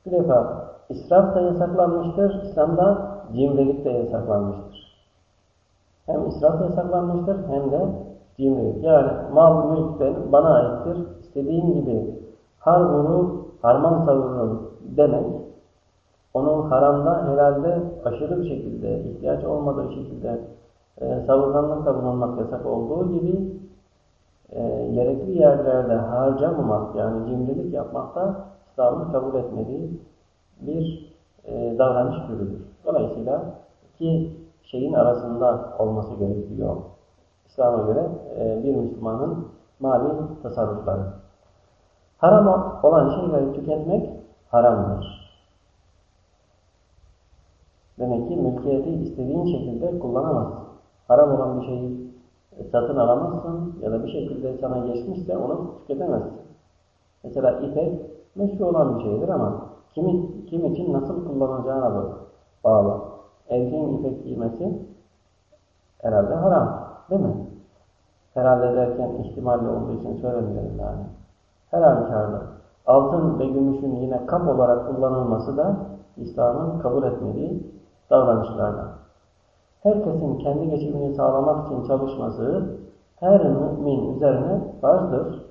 Bir defa israf da yasaklanmıştır, İslam'da cimrilik de yasaklanmıştır. Hem israf yasaklanmıştır hem de cimrilik. Yani mal mülk ben, bana aittir, istediğim gibi har vuru, harman savururum demek, onun haramda, helalde aşırı bir şekilde, ihtiyaç olmadığı şekilde e, savurganlıkta bulunmak yasak olduğu gibi e, gerekli yerlerde harcamamak yani cimrilik yapmak da İslam'ın kabul etmediği bir e, davranış türüdür. Dolayısıyla iki şeyin arasında olması gerekiyor. İslam'a göre e, bir Müslümanın mali tasarrufları. Haram olan şeyleri tüketmek haramdır. Demek ki mülkiyeti istediğin şekilde kullanamazsın. Haram olan bir şeyi satın alamazsın ya da bir şekilde sana geçmişse onu tüketemezsin. Mesela ipek meşru olan bir şeydir ama kimi, kim için nasıl kullanacağına bağlı. Erkeğin ipek giymesi herhalde haram değil mi? Herhalde derken ihtimalle olduğu için söylemiyorum yani. Her halükarda altın ve gümüşün yine kap olarak kullanılması da İslam'ın kabul etmediği davranışlardan. Herkesin kendi geçimini sağlamak için çalışması her mümin üzerine farzdır.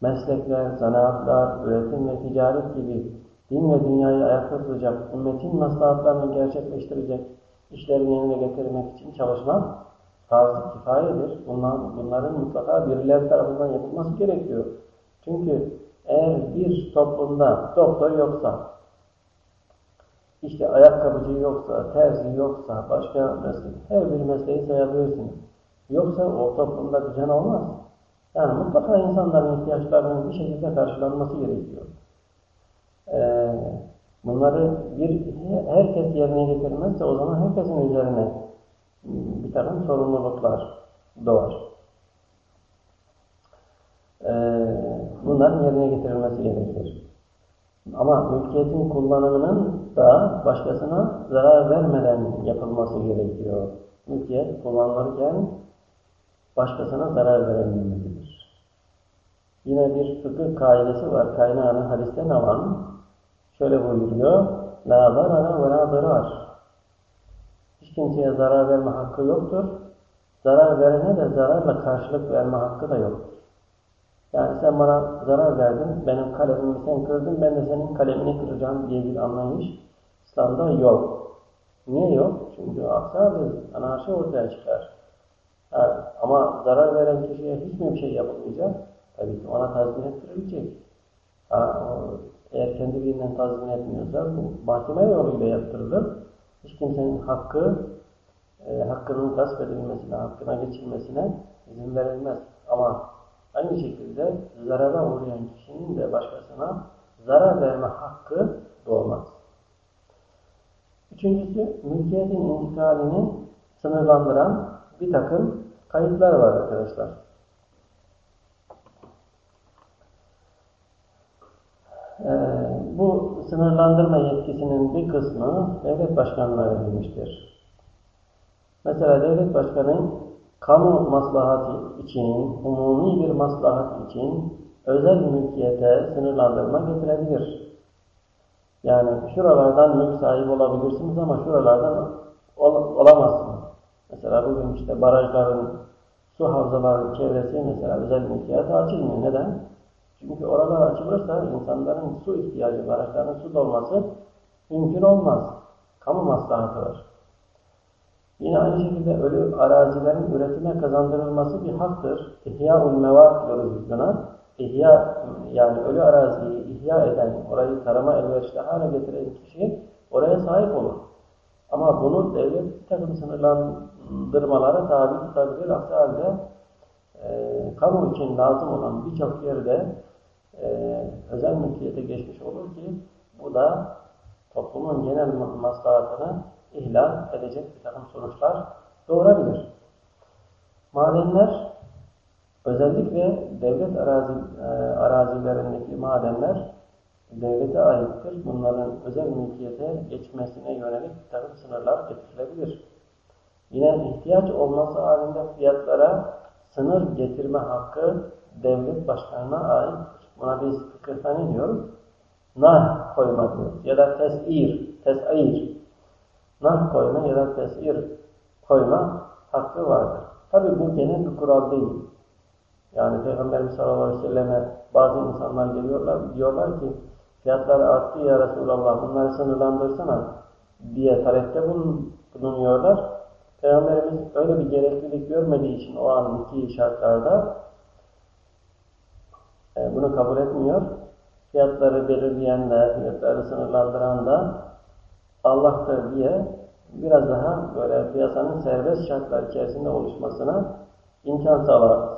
Meslekler, zanaatlar, üretim ve ticaret gibi din ve dünyayı ayakta tutacak, ümmetin maslahatlarını gerçekleştirecek işlerini yerine getirmek için çalışmak farz-ı kifayedir. Bunlar, bunların mutlaka birileri tarafından yapılması gerekiyor. Çünkü eğer bir toplumda doktor yoksa, işte ayakkabıcı yoksa, terzi yoksa, başka meslek, her bir mesleği sayabilirsiniz. Yoksa o toplumda düzen olmaz. Yani mutlaka insanların ihtiyaçlarının bir şekilde karşılanması gerekiyor. Ee, bunları bir herkes yerine getirmezse o zaman herkesin üzerine bir takım sorumluluklar doğar. Ee, bunların yerine getirilmesi gerekir. Ama mülkiyetin kullanımının da başkasına zarar vermeden yapılması gerekiyor. Mülkiyet kullanılırken başkasına zarar verilmemelidir. Yine bir fıkıh kaidesi var. Kaynağını hadisten alan şöyle buyuruyor. La zarara ve la zarar. Hiç kimseye zarar verme hakkı yoktur. Zarar verene de zararla karşılık verme hakkı da yoktur. Yani sen bana zarar verdin, benim kalemimi sen kırdın, ben de senin kalemini kıracağım diye bir anlayış İslam'da yok. Niye yok? Çünkü halde anarşi ortaya çıkar. Yani, ama zarar veren kişiye hiç mi bir şey yapılmayacak? Tabii ki ona tazmin ettirilecek. Eğer kendiliğinden tazmin etmiyorsa bu mahkeme yoluyla yaptırılır. Hiç kimsenin hakkı, e, hakkının gasp edilmesine, hakkına geçilmesine izin verilmez. Ama Aynı şekilde zarara uğrayan kişinin de başkasına zarar verme hakkı doğmaz. Üçüncüsü, mülkiyetin intikalini sınırlandıran bir takım kayıtlar var arkadaşlar. Ee, bu sınırlandırma yetkisinin bir kısmı devlet başkanına verilmiştir. Mesela devlet başkanı kamu maslahatı için, umumi bir maslahat için özel mülkiyete sınırlandırma getirebilir. Yani şuralardan mülk sahibi olabilirsiniz ama şuralardan ol olamazsınız. Mesela bugün işte barajların, su havzalarının çevresi mesela özel mülkiyete açılmıyor. Neden? Çünkü oralar açılırsa insanların su ihtiyacı, barajların su dolması mümkün olmaz. Kamu maslahatı var. Yine aynı şekilde ölü arazilerin üretime kazandırılması bir haktır. İhya-ul mevat diyoruz biz buna. İhya, yani ölü araziyi ihya eden, orayı tarıma elverişli hale getiren kişi oraya sahip olur. Ama bunu devlet bir takım sınırlandırmalara tabi tutabilir. Aksi halde e, kamu için lazım olan birçok yerde e, özel mülkiyete geçmiş olur ki bu da toplumun genel maslahatını ihlal edecek bir takım sonuçlar doğurabilir. Madenler özellikle devlet arazi, e, arazilerindeki madenler devlete aittir. Bunların özel mülkiyete geçmesine yönelik bir takım sınırlar getirilebilir. Yine ihtiyaç olması halinde fiyatlara sınır getirme hakkı devlet başkanına ait. Buna biz fıkıhta ne diyoruz? Nar koyma diyoruz. Ya da tesir, tesir. Nar koyma ya da tesir koyma hakkı vardır. Tabi bu genel bir kural değil. Yani Peygamberimiz sallallahu aleyhi ve selleme bazı insanlar geliyorlar, diyorlar ki fiyatlar arttı ya Resulallah bunları sınırlandırsana diye talepte bulunuyorlar. Peygamberimiz öyle bir gereklilik görmediği için o anki şartlarda e, bunu kabul etmiyor. Fiyatları belirleyen de, fiyatları sınırlandıran da Allah'tır diye biraz daha böyle piyasanın serbest şartlar içerisinde oluşmasına imkan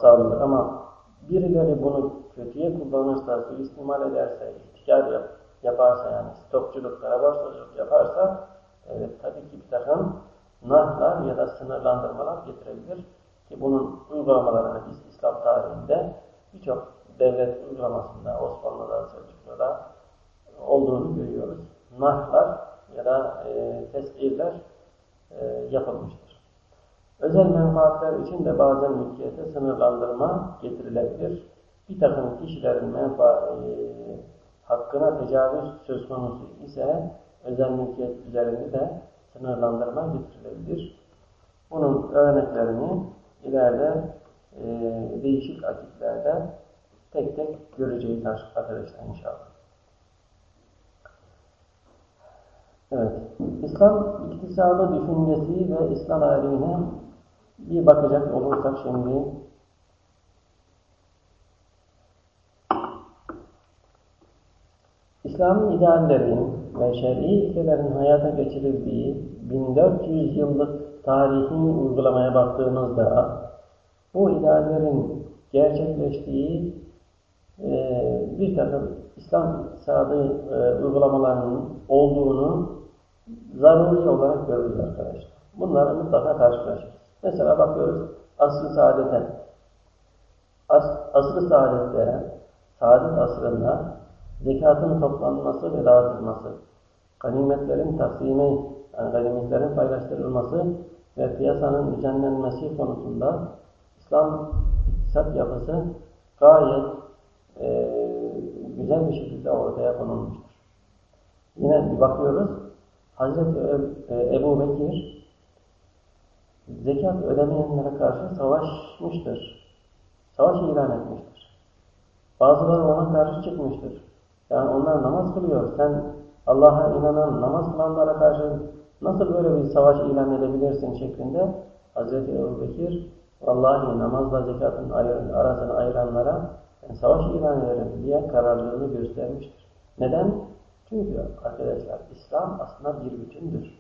sağlıyor. Ama birileri bunu kötüye kullanırsa, suistimal ederse, ihtikar yap, yaparsa yani stokçuluk, karabarsızlık yaparsa evet tabii ki bir takım nahlar ya da sınırlandırmalar getirebilir. Ki bunun uygulamalarını biz İslam tarihinde birçok devlet uygulamasında Osmanlı'da, Selçuklu'da olduğunu görüyoruz. Nahlar ya da e, tesirler e, yapılmıştır. Özel menfaatler için de bazen mülkiyete sınırlandırma getirilebilir. Bir takım kişilerin menfa e, hakkına tecavüz söz konusu ise özel mülkiyet üzerinde de sınırlandırma getirilebilir. Bunun örneklerini ileride e, değişik akitlerde tek tek göreceğiz arkadaşlar inşallah. Evet. İslam iktisadı düşüncesi ve İslam tarihine bir bakacak olursak şimdi İslam'ın ideallerin ve şer'i ilkelerin hayata geçirildiği 1400 yıllık tarihi uygulamaya baktığımızda bu ideallerin gerçekleştiği e, bir takım İslam iktisadı e, uygulamalarının olduğunu zaruri olarak görürüz arkadaşlar. Bunları mutlaka karşılaşırız. Mesela bakıyoruz asr-ı saadete. As, asr-ı saadette, saadet asrında zekatın toplanması ve dağıtılması, ganimetlerin taksimi, yani ganimetlerin paylaştırılması ve piyasanın düzenlenmesi konusunda İslam iktisat yapısı gayet e, güzel bir şekilde ortaya konulmuştur. Yine bir bakıyoruz, Hazreti Ebu Bekir zekat ödemeyenlere karşı savaşmıştır. Savaş ilan etmiştir. Bazıları ona karşı çıkmıştır. Yani onlar namaz kılıyor. Sen Allah'a inanan, namaz kılanlara karşı nasıl böyle bir savaş ilan edebilirsin şeklinde Hazreti Ebu Bekir vallahi namazla zekatın arasını ayıranlara ben savaş ilan ederim diye kararlılığını göstermiştir. Neden? Çünkü arkadaşlar İslam aslında bir bütündür.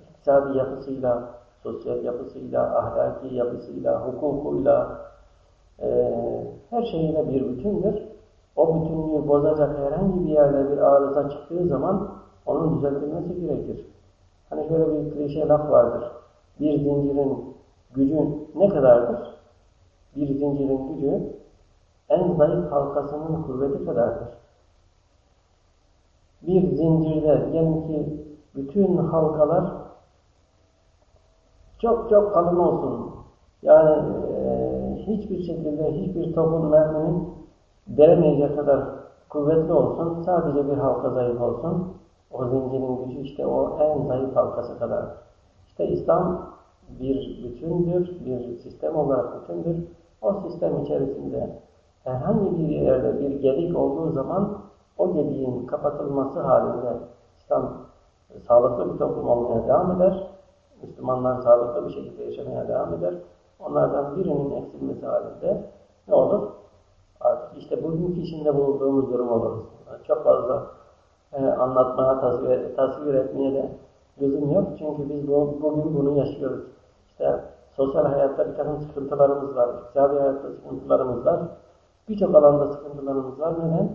İktisadi yapısıyla, sosyal yapısıyla, ahlaki yapısıyla, hukukuyla, e, her şeyiyle bir bütündür. O bütünlüğü bozacak herhangi bir yerde bir arıza çıktığı zaman onun düzeltilmesi gerekir. Hani şöyle bir klişe laf vardır. Bir zincirin gücü ne kadardır? Bir zincirin gücü en zayıf halkasının kuvveti kadardır. Bir zincirde diyelim ki bütün halkalar çok çok kalın olsun. Yani e, hiçbir şekilde hiçbir topun merminin delemeyecek kadar kuvvetli olsun. Sadece bir halka zayıf olsun. O zincirin gücü işte o en zayıf halkası kadar. İşte İslam bir bütündür, bir sistem olarak bütündür. O sistem içerisinde herhangi bir yerde bir gedik olduğu zaman o gediğin kapatılması halinde İslam sağlıklı bir toplum olmaya devam eder. Müslümanlar sağlıklı bir şekilde yaşamaya devam eder. Onlardan birinin eksilmesi halinde ne olur? Artık işte bugünkü içinde bulunduğumuz durum olur. Çok fazla e, anlatmaya, tasvir, tasvir etmeye de gözüm yok. Çünkü biz bu, bugün bunu yaşıyoruz. İşte sosyal hayatta bir takım sıkıntılarımız var. İktisadi hayatta sıkıntılarımız var. Birçok alanda sıkıntılarımız var. Neden?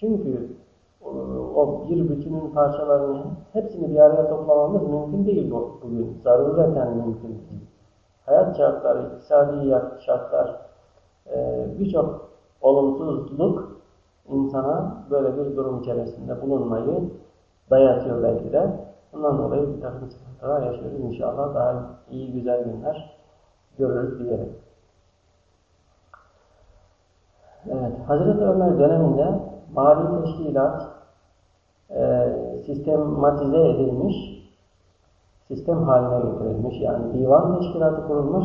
Çünkü o, o bir bütünün parçalarını hepsini bir araya toplamamız mümkün değil bu, bugün. Zarureten mümkün değil. Hayat şartları, iktisadi şartlar, e, birçok olumsuzluk insana böyle bir durum içerisinde bulunmayı dayatıyor belki de. Bundan dolayı bir takım sıkıntılar yaşıyoruz. İnşallah daha iyi güzel günler görürüz diyelim. Evet, Hazreti Ömer döneminde mali teşkilat e, sistematize edilmiş, sistem haline getirilmiş. Yani divan teşkilatı kurulmuş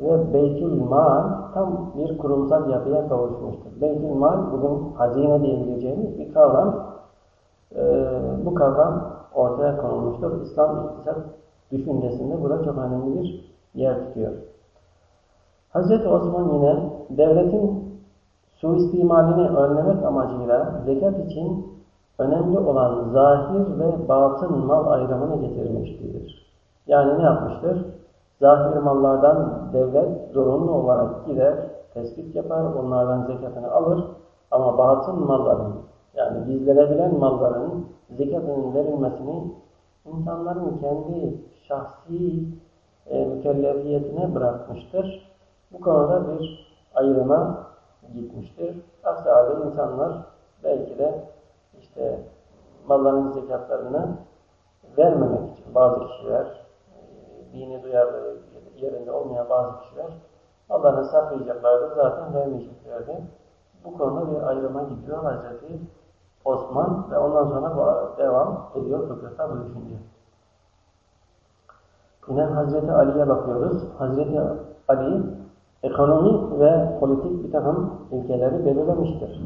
ve Beytül Mal tam bir kurumsal yapıya kavuşmuştur. Beytül Mal bugün hazine diyebileceğimiz bir kavram. E, bu kavram ortaya konulmuştur. İslam iktisat düşüncesinde bu da çok önemli bir yer tutuyor. Hazreti Osman yine devletin suistimalini önlemek amacıyla zekat için önemli olan zahir ve batın mal ayrımını getirmiştir. Yani ne yapmıştır? Zahir mallardan devlet zorunlu olarak gider, tespit yapar, onlardan zekatını alır ama batın malların yani gizlenebilen malların zekatının verilmesini insanların kendi şahsi e, mükellefiyetine bırakmıştır. Bu konuda bir ayrıma gitmiştir. Halde insanlar belki de işte malların zekatlarını vermemek için bazı kişiler, e, dini duyarlı yerinde olmayan bazı kişiler mallarını saklayacaklardı, zaten vermeyeceklerdi. Bu konuda bir ayrıma gidiyor Hazreti Osman ve ondan sonra devam ediyor fıkıhta bu düşünce. Yine Hazreti Ali'ye bakıyoruz. Hazreti Ali ekonomik ve politik bir takım ilkeleri belirlemiştir.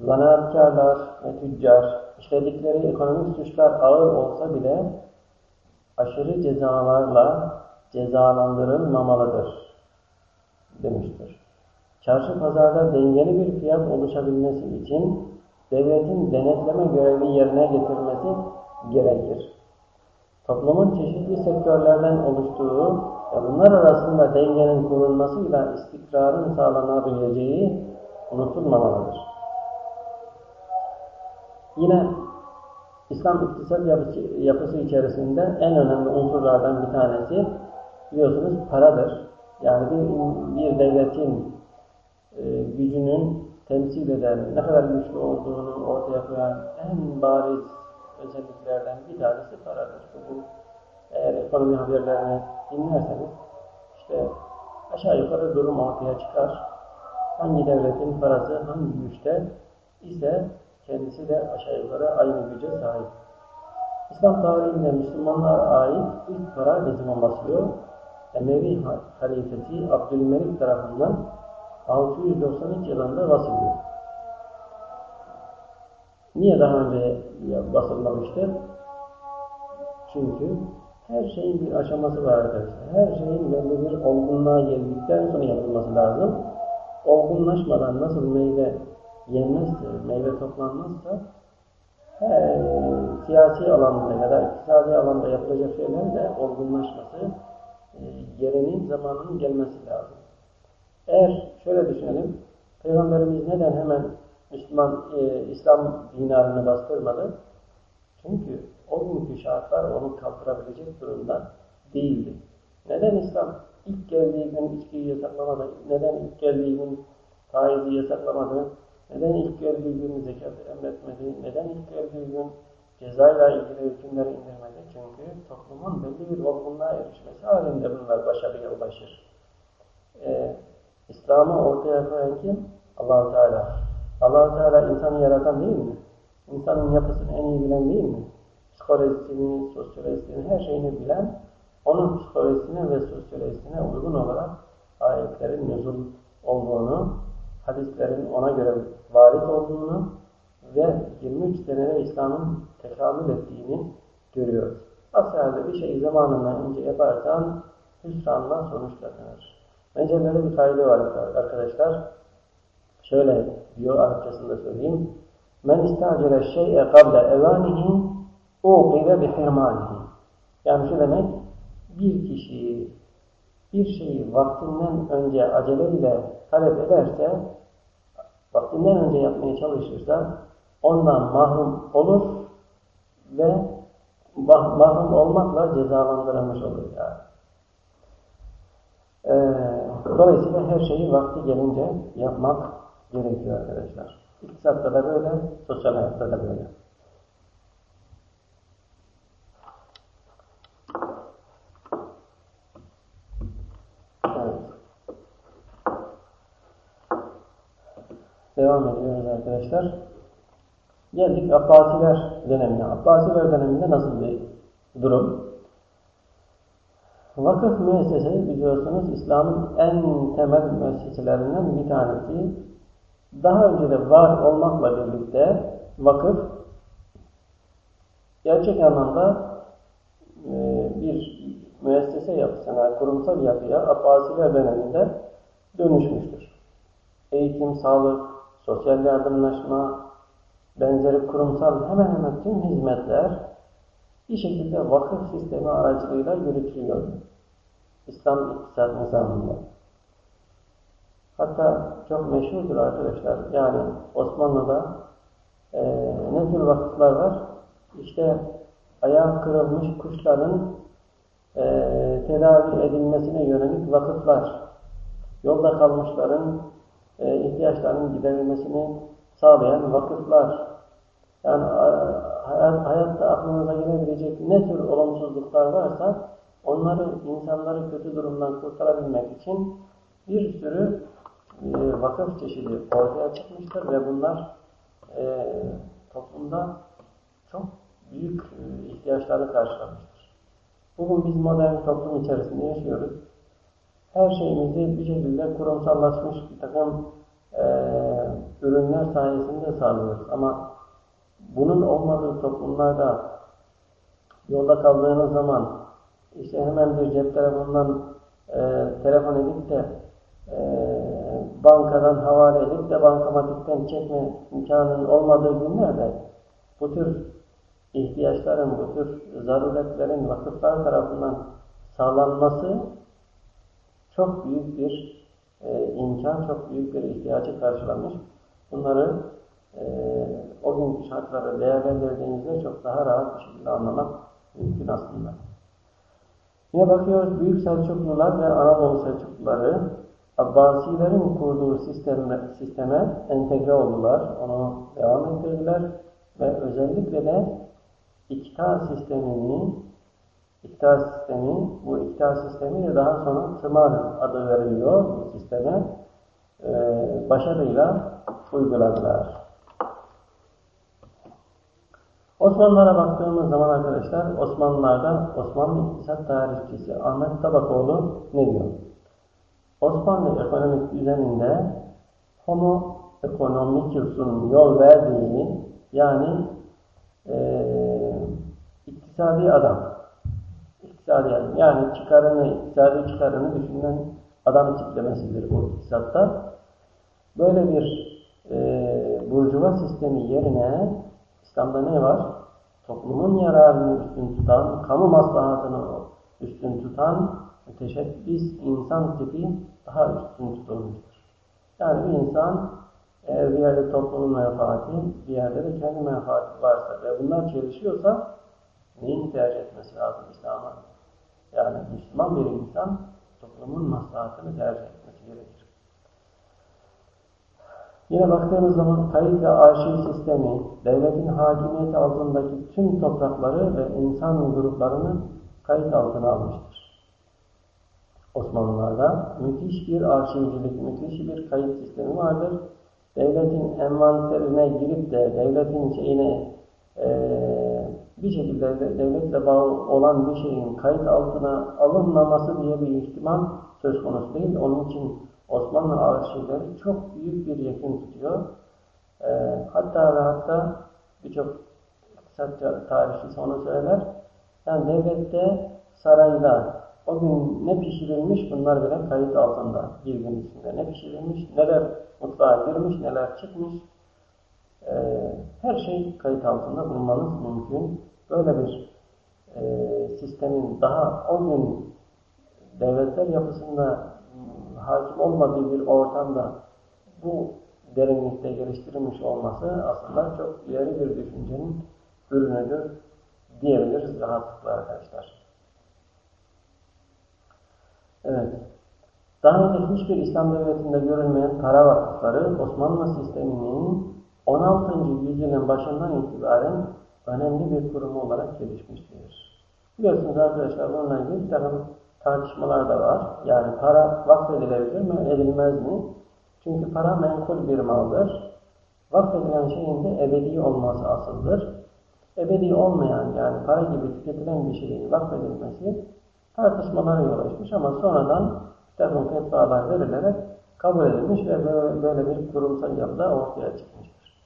Zanaatkarlar ve tüccar işledikleri ekonomik suçlar ağır olsa bile aşırı cezalarla cezalandırılmamalıdır demiştir. Çarşı pazarda dengeli bir fiyat oluşabilmesi için devletin denetleme görevi yerine getirmesi gerekir. Toplumun çeşitli sektörlerden oluştuğu ve bunlar arasında dengenin kurulmasıyla istikrarın sağlanabileceği unutulmamalıdır. Yine İslam iktisat yapısı içerisinde en önemli unsurlardan bir tanesi biliyorsunuz paradır. Yani bir, bir devletin e, gücünün temsil eden, ne kadar güçlü olduğunu ortaya koyan en bariz özelliklerden bir tanesi paradır. Bugün eğer ekonomi haberlerini dinlerseniz işte aşağı yukarı durum ortaya çıkar. Hangi devletin parası hangi güçte ise kendisi de aşağı yukarı aynı güce sahip. İslam tarihinde Müslümanlara ait ilk para zaman basılıyor? Emevi halifesi Abdülmelik tarafından 693 yılında basılıyor. Niye daha önce basılmamıştır? Çünkü her şeyin bir aşaması var arkadaşlar. Her şeyin belli bir olgunluğa geldikten sonra yapılması lazım. Olgunlaşmadan nasıl meyve yenmezse, meyve toplanmazsa her, siyasi alanda ya da iktisadi alanda yapılacak şeyler de olgunlaşması, e, yerinin, zamanının gelmesi lazım. Eğer şöyle düşünelim, Peygamberimiz neden hemen Müslüman, e, İslam dinarını bastırmadı? Çünkü o günkü şartlar onu kaldırabilecek durumda değildi. Neden İslam ilk geldiği gün içkiyi yasaklamadı? Neden ilk geldiği gün faizi yasaklamadı? Neden ilk geldiği gün zekatı emretmedi? Neden ilk geldiği gün cezayla ilgili hükümleri indirmedi? Çünkü toplumun belli bir olgunluğa erişmesi halinde bunlar başarıya ulaşır. Ee, İslam'ı ortaya koyan kim? allah Teala. Allah Teala insanı yaratan değil mi? İnsanın yapısını en iyi bilen değil mi? Psikolojisini, sosyolojisini, her şeyini bilen, onun psikolojisine ve sosyolojisine uygun olarak ayetlerin nüzul olduğunu, hadislerin ona göre varit olduğunu ve 23 senede İslam'ın tekamül ettiğini görüyoruz. Aksi bir şey zamanından önce yaparsan hüsranla sonuçlanır. Mecellerin bir kaydı var arkadaşlar. Şöyle diyor Arapçasında söyleyeyim. Men istacele şey'e kable evanihi uqibe bihirmanihi. Yani şu demek bir kişi bir şeyi vaktinden önce aceleyle talep ederse vaktinden önce yapmaya çalışırsa ondan mahrum olur ve mahrum olmakla cezalandırılmış olur yani. Ee, dolayısıyla her şeyi vakti gelince yapmak gerekiyor arkadaşlar. İktisatta da böyle, sosyal hayatta da böyle. devam ediyoruz arkadaşlar. Geldik Abbasiler dönemine. Abbasiler döneminde nasıl bir durum? Vakıf müessesesi biliyorsunuz İslam'ın en temel müesseselerinden bir tanesi. Daha önce de var olmakla birlikte vakıf gerçek anlamda e, bir müessese yapısına, kurumsal yapıya Abbasiler döneminde dönüşmüştür. Eğitim, sağlık, sosyal yardımlaşma, benzeri kurumsal hemen hemen tüm hizmetler bir şekilde vakıf sistemi aracılığıyla yürütülüyor. İslam iktisat nizamında. Hatta çok meşhurdur arkadaşlar. Yani Osmanlı'da e, ne tür vakıflar var? İşte ayağı kırılmış kuşların e, tedavi edilmesine yönelik vakıflar, yolda kalmışların e, ihtiyaçlarının giderilmesini sağlayan vakıflar, yani hayat, hayatta aklınıza gelebilecek ne tür olumsuzluklar varsa onları, insanları kötü durumdan kurtarabilmek için bir sürü e, vakıf çeşidi ortaya çıkmıştır ve bunlar e, toplumda çok büyük e, ihtiyaçları karşılamıştır. Bugün biz modern toplum içerisinde yaşıyoruz. Her şeyimizi bir şekilde kurumsallaşmış bir takım e, ürünler sayesinde sağlıyoruz. Ama bunun olmadığı toplumlarda yolda kaldığınız zaman işte hemen bir cep telefonundan e, telefon edip de e, bankadan havale edip de bankamatikten çekme imkanının olmadığı günlerde bu tür ihtiyaçların, bu tür zaruretlerin vakıflar tarafından sağlanması çok büyük bir e, imkan, çok büyük bir ihtiyacı karşılamış. Bunları e, o günkü şartları değerlendirdiğinizde çok daha rahat bir şekilde anlamak mümkün aslında. Yine bakıyoruz Büyük Selçuklular ve Anadolu Selçukluları Abbasilerin kurduğu sisteme, sisteme entegre oldular. Onu devam ettirdiler ve özellikle de ikta sistemini ikta sistemi, bu ikta sistemi de daha sonra tımar adı veriliyor bu sisteme. Ee, başarıyla uyguladılar. Osmanlılara baktığımız zaman arkadaşlar Osmanlılardan Osmanlı İktisat Tarihçisi Ahmet Tabakoğlu ne diyor? Osmanlı ekonomik düzeninde homo economicus'un yol verdiği yani e, iktisadi adam iktisadi adam yani çıkarını, iktisadi çıkarını düşünen adam tiplemesidir bu iktisatta. Böyle bir e, burjuva sistemi yerine İslam'da ne var? Toplumun yararını üstün tutan, kamu maslahatını üstün tutan müteşebbis insan tipi daha üstün tutulmuştur. Yani bir insan eğer bir yerde toplumun menfaati, bir yerde de kendi menfaati varsa ve bunlar çelişiyorsa neyin tercih etmesi lazım İslam'a? Yani Müslüman bir insan toplumun maslahatını tercih etmesi gerekir. Yine baktığımız zaman kayıt ve arşiv sistemi, devletin hakimiyeti altındaki tüm toprakları ve insan gruplarını kayıt altına almıştır. Osmanlılarda müthiş bir arşivcilik, müthiş bir kayıt sistemi vardır. Devletin envanterine girip de devletin şeyine e, bir şekilde devletle bağlı olan bir şeyin kayıt altına alınmaması diye bir ihtimal söz konusu değil. Onun için Osmanlı arşivleri çok büyük bir yakın tutuyor. E, hatta ve hatta birçok iktisat tarihçisi onu söyler. Yani devlette, sarayda o gün ne pişirilmiş bunlar bile kayıt altında bir gün içinde. Ne pişirilmiş, neler mutfağa girmiş, neler çıkmış. E, her şey kayıt altında bulmanız mümkün. Böyle bir e, sistemin daha o gün devletler yapısında hakim olmadığı bir ortamda bu derinlikte geliştirilmiş olması aslında çok ileri bir düşüncenin ürünüdür diyebiliriz rahatlıkla arkadaşlar. Evet. Daha önce hiçbir İslam devletinde görülmeyen para vakıfları Osmanlı sisteminin 16. yüzyılın başından itibaren önemli bir kurum olarak gelişmiştir. Biliyorsunuz arkadaşlar bununla ilgili bir takım tartışmalar da var. Yani para vakfedilebilir mi, edilmez mi? Çünkü para menkul bir maldır. Vakfedilen şeyin de ebedi olması asıldır. Ebedi olmayan yani para gibi tüketilen bir şeyin vakfedilmesi tartışmalara yol açmış ama sonradan takım fetvalar verilerek kabul edilmiş ve böyle bir kurumsal yapıda ortaya çıkmıştır.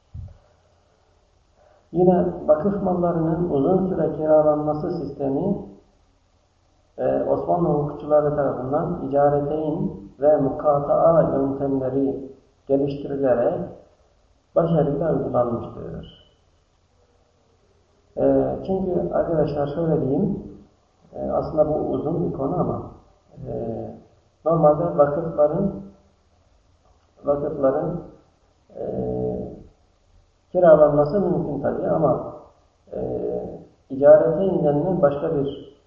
Yine vakıf mallarının uzun süre kiralanması sistemi e, Osmanlı hukukçuları tarafından icareteyn ve mukataa yöntemleri geliştirilerek başarıyla uygulanmıştır. E, çünkü arkadaşlar şöyle diyeyim, e, aslında bu uzun bir konu ama e, normalde vakıfların vakıfların e, kiralanması mümkün tabii ama e, icarete indenilen başka bir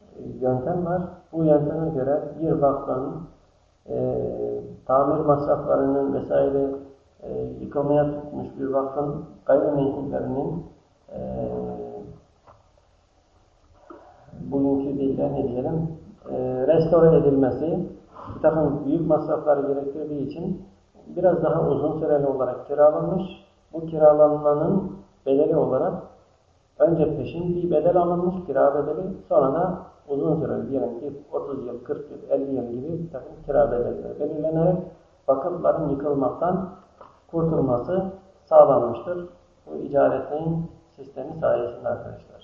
yöntem var. Bu yönteme göre bir vakfın e, tamir masraflarının vesaire e, yıkılmaya tutmuş bir vakfın gayrimenkullerinin e, bugünkü dille ne diyelim e, restore edilmesi bir takım büyük masrafları gerektirdiği için biraz daha uzun süreli olarak kiralanmış. Bu kiralanmanın bedeli olarak önce peşin bir bedel alınmış, kira bedeli, sonra da uzun süreli diyelim ki 30 yıl, 40 yıl, 50 yıl gibi bir takım kira bedelleri belirlenerek vakıfların yıkılmaktan kurtulması sağlanmıştır. Bu icaretin sistemi sayesinde arkadaşlar.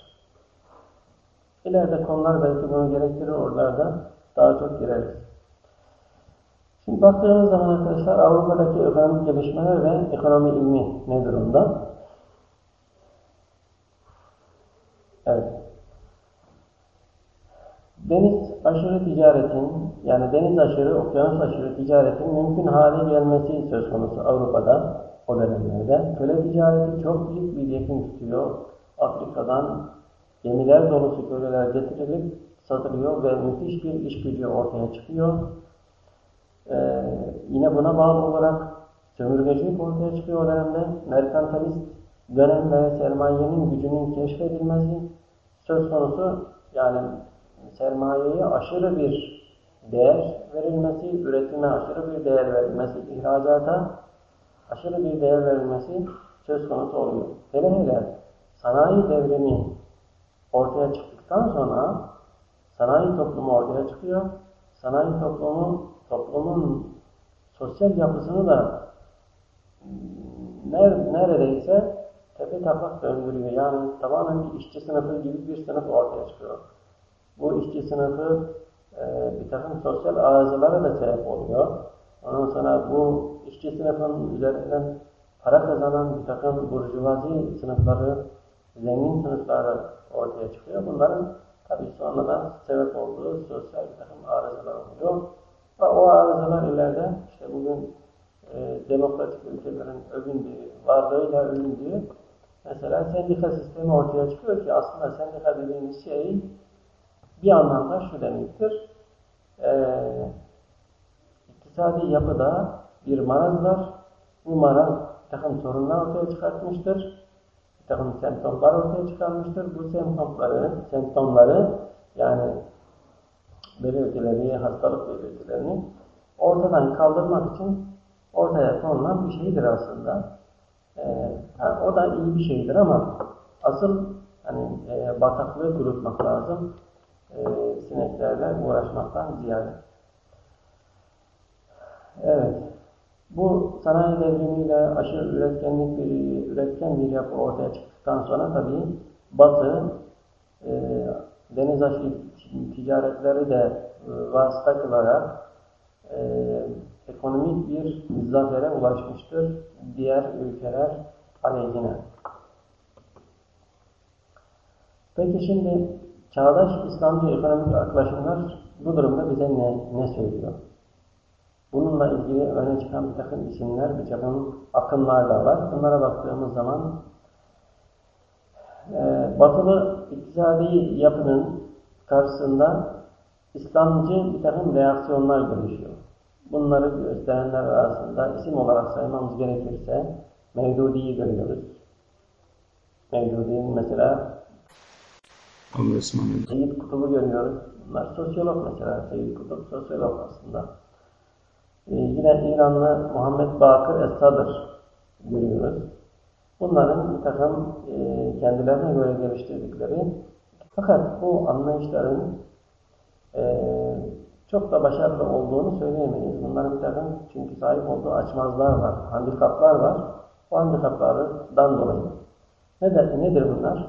İleride konular belki bunu gerektirir, oralarda daha çok gireriz. Şimdi baktığımız zaman arkadaşlar Avrupa'daki ekonomik gelişmeler ve ekonomi ilmi ne durumda? Evet. Deniz aşırı ticaretin, yani deniz aşırı, okyanus aşırı ticaretin mümkün hale gelmesi söz konusu Avrupa'da o dönemlerde. Köle ticareti çok büyük bir yakın tutuyor. Afrika'dan gemiler dolusu köleler getirilip satılıyor ve müthiş bir iş gücü ortaya çıkıyor. Ee, yine buna bağlı olarak sömürgecilik ortaya çıkıyor o dönemde. Merkantalist dönem ve sermayenin gücünün keşfedilmesi söz konusu yani sermayeye aşırı bir değer verilmesi, üretime aşırı bir değer verilmesi, ihracata aşırı bir değer verilmesi söz konusu oluyor. Hele hele sanayi devrimi ortaya çıktıktan sonra sanayi toplumu ortaya çıkıyor. Sanayi toplumu toplumun sosyal yapısını da neredeyse tepe taklak döndürüyor. Yani tamamen bir işçi sınıfı gibi bir sınıf ortaya çıkıyor. Bu işçi sınıfı e, bir takım sosyal arızalara da sebep oluyor. Ondan sonra bu işçi sınıfının üzerinden para kazanan bir takım burjuvazi sınıfları, zengin sınıfları ortaya çıkıyor. Bunların tabii sonradan sebep olduğu sosyal bir takım arızalar oluyor. Ve o arızalar ileride işte bugün e, demokratik ülkelerin övündüğü, varlığıyla övündüğü mesela sendika sistemi ortaya çıkıyor ki aslında sendika dediğimiz şey bir anlamda şu demektir. E, iktisadi yapıda bir maraz var. Bu maraz takım sorunlar ortaya çıkartmıştır. Takım semptomlar ortaya çıkarmıştır. Bu semptomları, semptomları yani belirtileri, hastalık belirtilerini ortadan kaldırmak için ortaya konulan bir şeydir aslında. Ee, o da iyi bir şeydir ama asıl hani e, bataklığı kurutmak lazım e, sineklerle uğraşmaktan ziyade. Evet. Bu sanayi devrimiyle aşırı üretkenlik bir, üretken bir yapı ortaya çıktıktan sonra tabii Batı e, deniz aşırı ticaretleri de e, vasıta kılarak e, ekonomik bir zafere ulaşmıştır diğer ülkeler aleyhine. Peki şimdi çağdaş İslamcı ekonomik yaklaşımlar bu durumda bize ne, ne söylüyor? Bununla ilgili öne çıkan bir takım isimler, bir takım akımlar da var. Bunlara baktığımız zaman e, batılı iktisadi yapının karşısında İslamcı bir takım reaksiyonlar gelişiyor. Bunları gösterenler arasında isim olarak saymamız gerekirse Mevdudi'yi görüyoruz. Mevdudi'nin mesela Seyyid Kutub'u görüyoruz. Bunlar sosyolog mesela. Seyyid Kutup sosyolog aslında. Ee, yine İranlı Muhammed Bakır Es-Sadr görüyoruz. Bunların bir takım e, kendilerine göre geliştirdikleri fakat bu anlayışların e, çok da başarılı olduğunu söyleyemeyiz. Bunların bir takım çünkü sahip olduğu açmazlar var, handikaplar var. Bu handikaplardan dolayı. Nedir, nedir bunlar?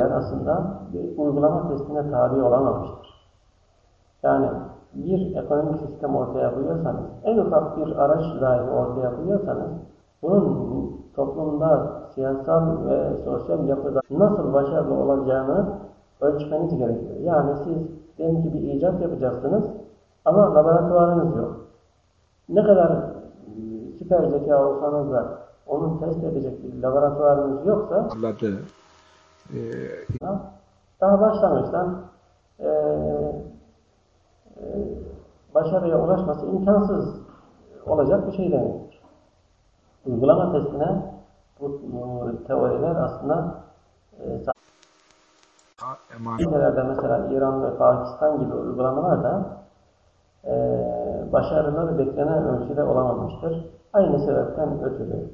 Yani aslında bir uygulama testine tabi olamamıştır. Yani bir ekonomik sistem ortaya koyuyorsanız, en ufak bir araç dahi ortaya koyuyorsanız, bunun toplumda siyasal ve sosyal yapıda nasıl başarılı olacağını ölçmeniz gerekiyor. Yani siz diyelim ki bir icat yapacaksınız ama laboratuvarınız yok. Ne kadar ıı, süper zeka olsanız da onu test edecek bir laboratuvarınız yoksa Anladı. Ee, daha başlangıçtan e, e, başarıya ulaşması imkansız olacak bir şey demektir. Uygulama testine bu, teoriler aslında e, ülkelerde mesela İran ve Pakistan gibi uygulamalar da e, başarıları beklenen ölçüde olamamıştır. Aynı sebepten ötürü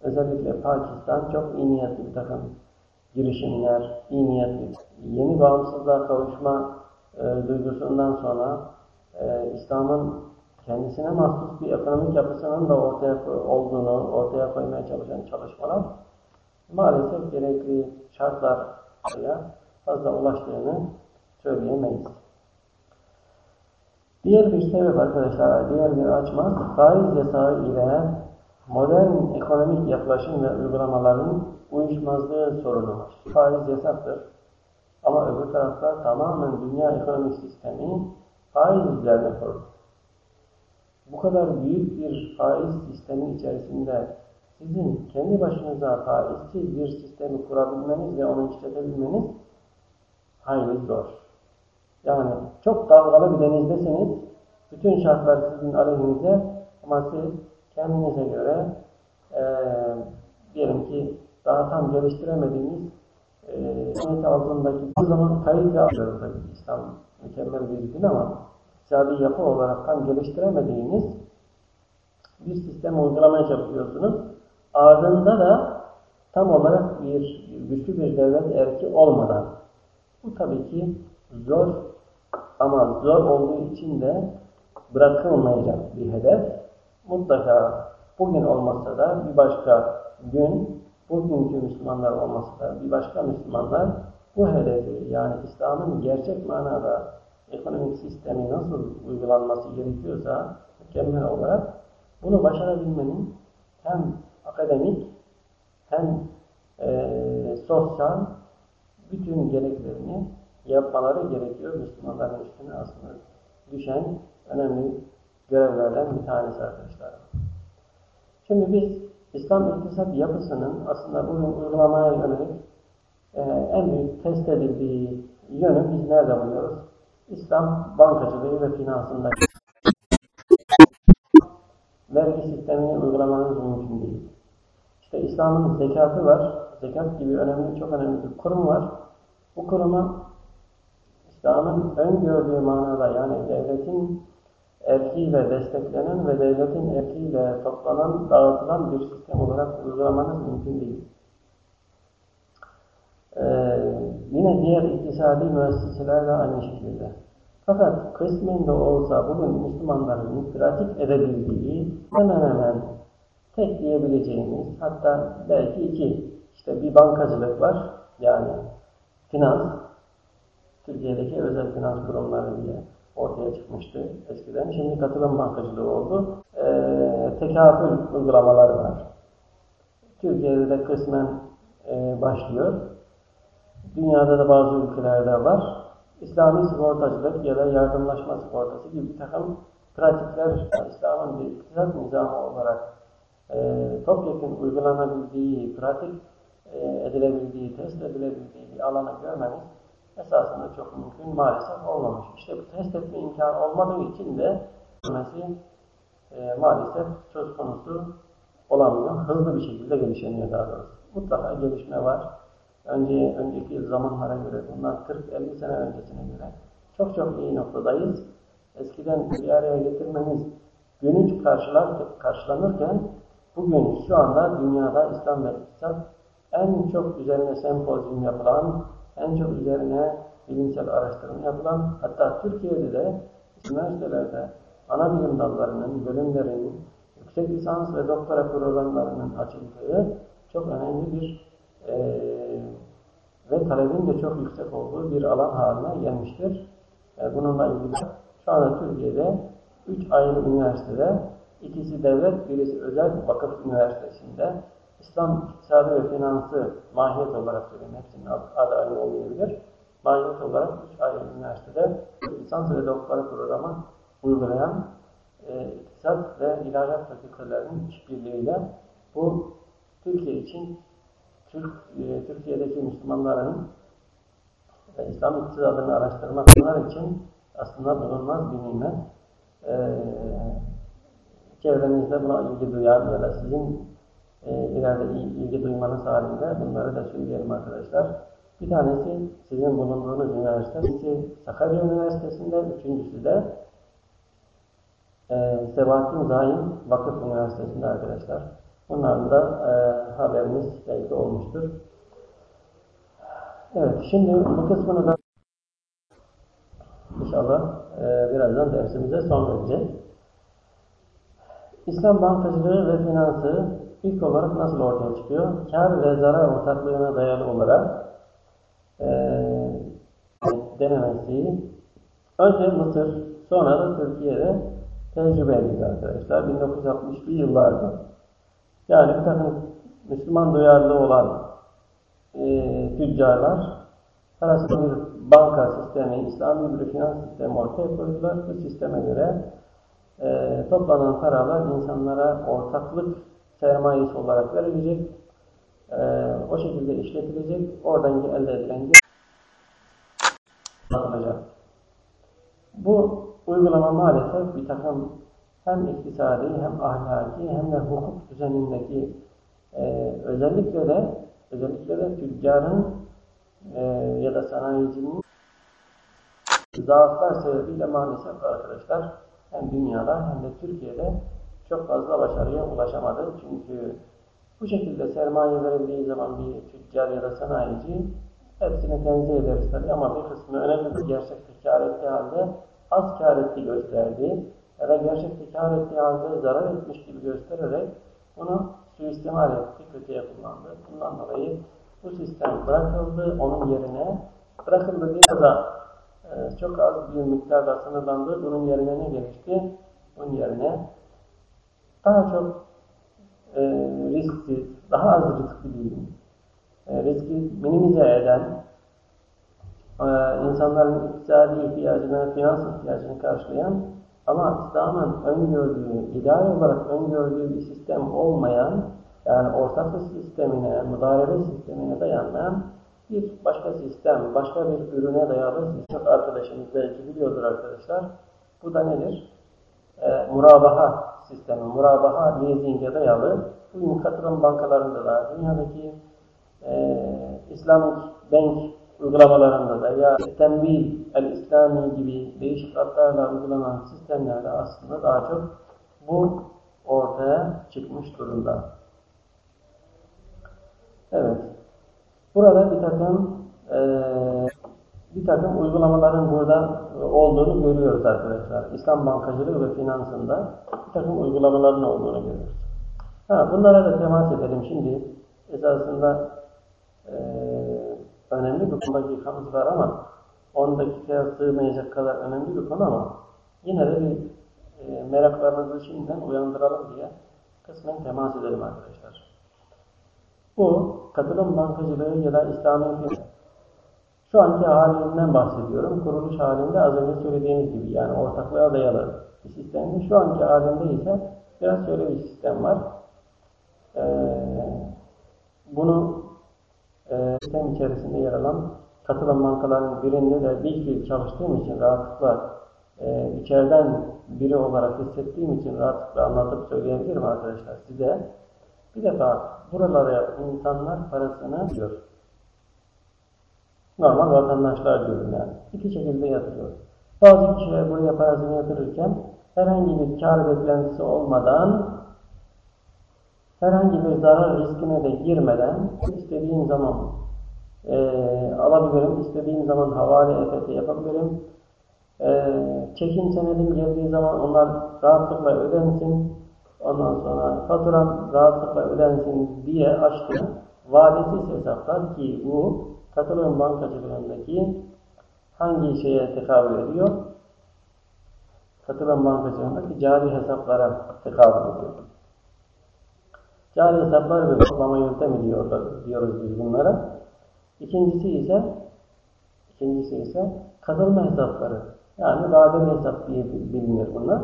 özellikle Pakistan çok iyi niyetli bir takım girişimler, iyi niyetli, yeni bağımsızlığa kavuşma e, duygusundan sonra e, İslam'ın kendisine mahsus bir ekonomik yapısının da ortaya olduğunu ortaya koymaya çalışan çalışmalar maalesef gerekli şartlara fazla ulaştığını söyleyemeyiz. Diğer bir sebep arkadaşlar, diğer bir açmaz, faiz yasağı ile modern ekonomik yaklaşım ve uygulamaların uyuşmazlığı sorunu var. Faiz yasaktır. Ama öbür tarafta tamamen dünya ekonomik sistemi faiz üzerine kurulu. Bu kadar büyük bir faiz sistemi içerisinde sizin kendi başınıza faizsiz bir sistemi kurabilmeniz ve onu işletebilmeniz hayli zor. Yani çok dalgalı bir denizdesiniz. Bütün şartlar sizin aleyhinize ama siz kendinize göre e, diyelim ki daha tam geliştiremediğiniz e, altındaki bu zaman yapıyoruz tabii. İslam mükemmel bir din ama iktisadi yapı olarak tam geliştiremediğiniz bir sistem uygulamaya çalışıyorsunuz. Ardında da tam olarak bir güçlü bir devlet erki olmadan bu tabii ki zor ama zor olduğu için de bırakılmayacak bir hedef. Mutlaka bugün olmasa da bir başka gün, bugünkü Müslümanlar olmasa da bir başka Müslümanlar bu hedefi yani İslam'ın gerçek manada ekonomik sistemi nasıl uygulanması gerekiyorsa mükemmel olarak bunu başarabilmenin hem akademik hem e, sosyal bütün gereklerini yapmaları gerekiyor. Müslümanların üstüne aslında düşen önemli görevlerden bir tanesi arkadaşlar. Şimdi biz İslam iktisat yapısının aslında bugün uygulamaya yönelik e, en büyük test edildiği yönü biz nerede buluyoruz? İslam bankacılığı ve finansında vergi sistemini uygulamanız mümkün değil. İşte İslam'ın zekatı var. Zekat gibi önemli, çok önemli bir kurum var. Bu kuruma İslam'ın öngördüğü manada yani devletin erkiyle desteklenen ve devletin erkiyle toplanan, dağıtılan bir sistem olarak uygulamanız mümkün değil. Ee, yine diğer iktisadi müesseseler aynı şekilde. Fakat kısmen de olsa bugün Müslümanların pratik edebildiği hemen hemen tek diyebileceğimiz hatta belki iki işte bir bankacılık var yani finans Türkiye'deki özel finans kurumları diye ortaya çıkmıştı eskiden. Şimdi katılım bankacılığı oldu. Ee, tekafül uygulamaları var. Türkiye'de de kısmen e, başlıyor. Dünyada da bazı ülkelerde var. İslami sigortacılık ya da yardımlaşma sigortası gibi bir takım pratikler İslam'ın bir iktisat nizamı olarak e, topyekun uygulanabildiği, pratik e, edilebildiği, test edilebildiği bir alanı görmemiz esasında çok mümkün maalesef olmamış. İşte bu test etme imkanı olmadığı için de e, maalesef söz konusu olamıyor. (laughs) Hızlı bir şekilde gelişemiyor daha doğrusu. Mutlaka gelişme var. Önce, önceki zamanlara göre, bundan 40-50 sene öncesine göre çok çok iyi noktadayız. Eskiden bir araya getirmemiz karşılar, karşılanırken bugün şu anda dünyada İslam ve İktisat en çok üzerine sempozyum yapılan, en çok üzerine bilimsel araştırma yapılan, hatta Türkiye'de de üniversitelerde ana bilim dallarının, bölümlerinin, yüksek lisans ve doktora programlarının açıldığı çok önemli bir e, ve talebin de çok yüksek olduğu bir alan haline gelmiştir. E, bununla ilgili şu anda Türkiye'de üç ayrı üniversitede, ikisi devlet, birisi özel vakıf üniversitesinde İslam iktisadı ve finansı mahiyet olarak söyleyeyim, hepsinin adı aynı olmayabilir. Mahiyet olarak üç ayrı üniversitede lisans ve doktora programı uygulayan e, iktisat ve ilahiyat fakültelerinin işbirliğiyle bu Türkiye için Türk, e, Türkiye'deki Müslümanların e, İslam iktisadını araştırmak için aslında bulunmaz bir nimet. E, çevrenizde buna ilgi duyan ya da sizin ileride ilgi duymanız halinde bunları da söyleyelim arkadaşlar. Bir tanesi sizin bulunduğunuz üniversite, birisi Sakarya Üniversitesi'nde, üçüncüsü de e, Sebahattin Zaim Vakıf Üniversitesi'nde arkadaşlar. Bunların da e, haberimiz belki olmuştur. Evet, şimdi bu kısmını da inşallah e, birazdan dersimize son vereceğiz. İslam bankacılığı ve finansı ilk olarak nasıl ortaya çıkıyor? Kar ve zarar ortaklığına dayalı olarak e, denemesi önce Mısır, sonra da Türkiye'de tecrübe edildi arkadaşlar. 1960'lı yıllarda. Yani bir takım Müslüman duyarlı olan e, tüccarlar arasında bir banka sistemi, İslami bir finans sistemi ortaya koydular. Bu sisteme göre e, toplanan paralar insanlara ortaklık sermayesi olarak verilecek. E, o şekilde işletilecek. Oradan elde edilen atılacak. Bu uygulama maalesef bir takım hem iktisadi hem ahlaki hem de hukuk düzenindeki e, özellikle de özellikle de tüccarın e, ya da sanayicinin zaaflar sebebiyle maalesef arkadaşlar hem dünyada hem de Türkiye'de çok fazla başarıya ulaşamadı. Çünkü bu şekilde sermaye verildiği zaman bir tüccar ya da sanayici hepsini tenzih ederiz tabii ama bir kısmı önemli bir gerçekte kar ettiği halde az kar ettiği gösterdi ya da gerçekte kar ettiği halde zarar etmiş gibi göstererek bunu suistimal etti, kötüye kullandı. Bundan dolayı bu sistem bırakıldı, onun yerine bırakıldı değil da e, çok az bir miktarda sınırlandı. Bunun yerine ne gelişti? Bunun yerine daha çok e, risksiz, daha az riskli diyeyim, e, riski minimize eden, e, insanların iktisadi ihtiyacını, finans ihtiyacını karşılayan ama İslam'ın öngördüğü, ideal olarak öngördüğü bir sistem olmayan, yani ortaklık sistemine, müdarebe sistemine dayanmayan bir başka sistem, başka bir ürüne dayalı sistem arkadaşımız belki biliyordur arkadaşlar. Bu da nedir? E, murabaha sistemi, murabaha leasing'e dayalı. Bugün katılım bankalarında da, dünyadaki e, İslamic Bank uygulamalarında da ya Tembih el-İslami gibi değişik adlarla uygulanan sistemlerde aslında daha çok bu ortaya çıkmış durumda. Evet. Burada bir takım e, bir takım uygulamaların burada olduğunu görüyoruz arkadaşlar. İslam bankacılığı ve finansında bir takım uygulamaların olduğunu görüyoruz. Ha, bunlara da temas edelim şimdi. Esasında e, önemli bir konu dakikamız var ama 10 dakikaya sığmayacak kadar önemli bir konu ama yine de bir e, meraklarınızı şimdiden uyandıralım diye kısmen temas edelim arkadaşlar. Bu katılım bankacılığı ya da İslami şu anki halinden bahsediyorum. Kuruluş halinde az önce söylediğimiz gibi yani ortaklığa dayalı bir sistemde. Şu anki halinde ise biraz şöyle bir sistem var. Ee, bunu e, sistem içerisinde yer alan katılım bankalarının birinde de bir fiil çalıştığım için rahatlıkla e, içeriden biri olarak hissettiğim için rahatlıkla anlatıp söyleyebilirim arkadaşlar size. Bir defa buralara insanlar parasını diyor. Normal vatandaşlar diyorum yani. İki şekilde yatırıyor. Bazı kişiler buraya parasını yatırırken herhangi bir kar beklentisi olmadan herhangi bir zarar riskine de girmeden istediğim zaman e, alabilirim, istediğim zaman havale EFT yapabilirim. E, çekim senedim geldiği zaman onlar rahatlıkla ödensin. Ondan sonra faturam rahatlıkla ödensin diye açtım. Vadesiz hesaplar ki bu katılım bankacılığındaki hangi şeye tekabül ediyor? Katılım bankacılığındaki cari hesaplara tekabül ediyor. Cari hesaplar ve toplama yöntemi diyorlar, diyoruz biz bunlara. İkincisi ise ikincisi ise katılma hesapları. Yani vadeli hesap diye bilinir bunlar.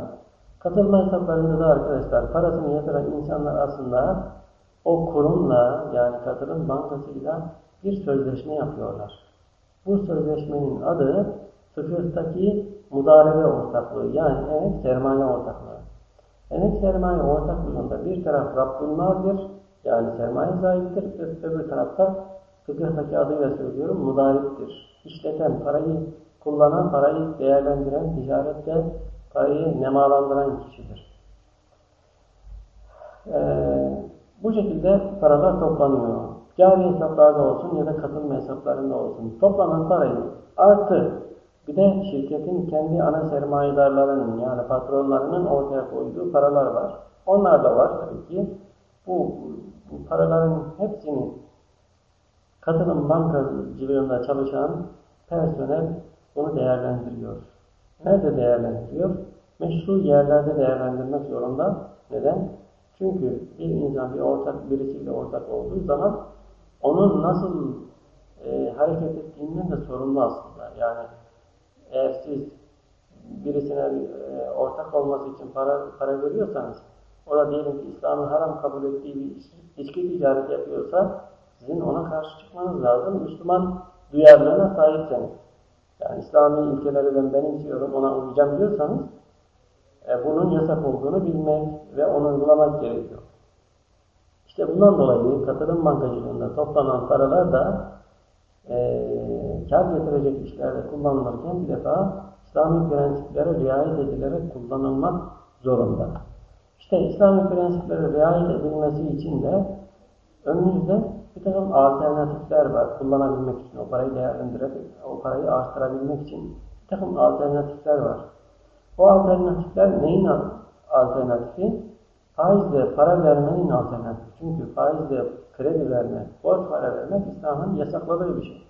Katılma hesaplarında da arkadaşlar parasını yatıran insanlar aslında o kurumla yani katılım bankasıyla bir sözleşme yapıyorlar. Bu sözleşmenin adı fıkıhtaki mudarebe ortaklığı yani emek sermaye ortaklığı. Emek sermaye ortaklığında bir taraf Mal'dir yani sermaye sahibidir. Öbür tarafta fıkıhtaki adıyla söylüyorum mudariptir. İşleten parayı kullanan, parayı değerlendiren, ticarette parayı nemalandıran kişidir. Ee, bu şekilde paralar toplanıyor. Cari hesaplarda olsun ya da katılma hesaplarında olsun. Toplanan parayı artı bir de şirketin kendi ana sermayedarlarının yani patronlarının ortaya koyduğu paralar var. Onlar da var tabii ki. Bu, bu paraların hepsini katılım bankacılığında çalışan personel bunu değerlendiriyor. Nerede değerlendiriyor? Meşru yerlerde değerlendirmek zorunda. Neden? Çünkü bir insan bir ortak birisiyle ortak olduğu zaman onun nasıl e, hareket ettiğinden de sorumlu aslında. Yani eğer siz birisine e, ortak olması için para para veriyorsanız o da diyelim ki İslam'ın haram kabul ettiği bir içki ticareti yapıyorsa sizin ona karşı çıkmanız lazım. Müslüman duyarlılığına sahipseniz. Yani İslami ilkeleri ben benimsiyorum, ona uyacağım diyorsanız e, bunun yasak olduğunu bilmek ve onu uygulamak gerekiyor. İşte bundan dolayı katılım bankacılığında toplanan paralar da e, kar getirecek işlerde kullanılırken bir defa İslami prensiplere riayet edilerek kullanılmak zorunda. İşte İslami prensiplere riayet edilmesi için de önümüzde bir takım alternatifler var. Kullanabilmek için, o parayı değerlendirebilmek, o parayı arttırabilmek için bir takım alternatifler var. Bu alternatifler neyin alternatifi? Faizle para vermenin alternatifi. Çünkü faizle kredi vermek, borç para vermek İslam'ın yasakladığı bir şey.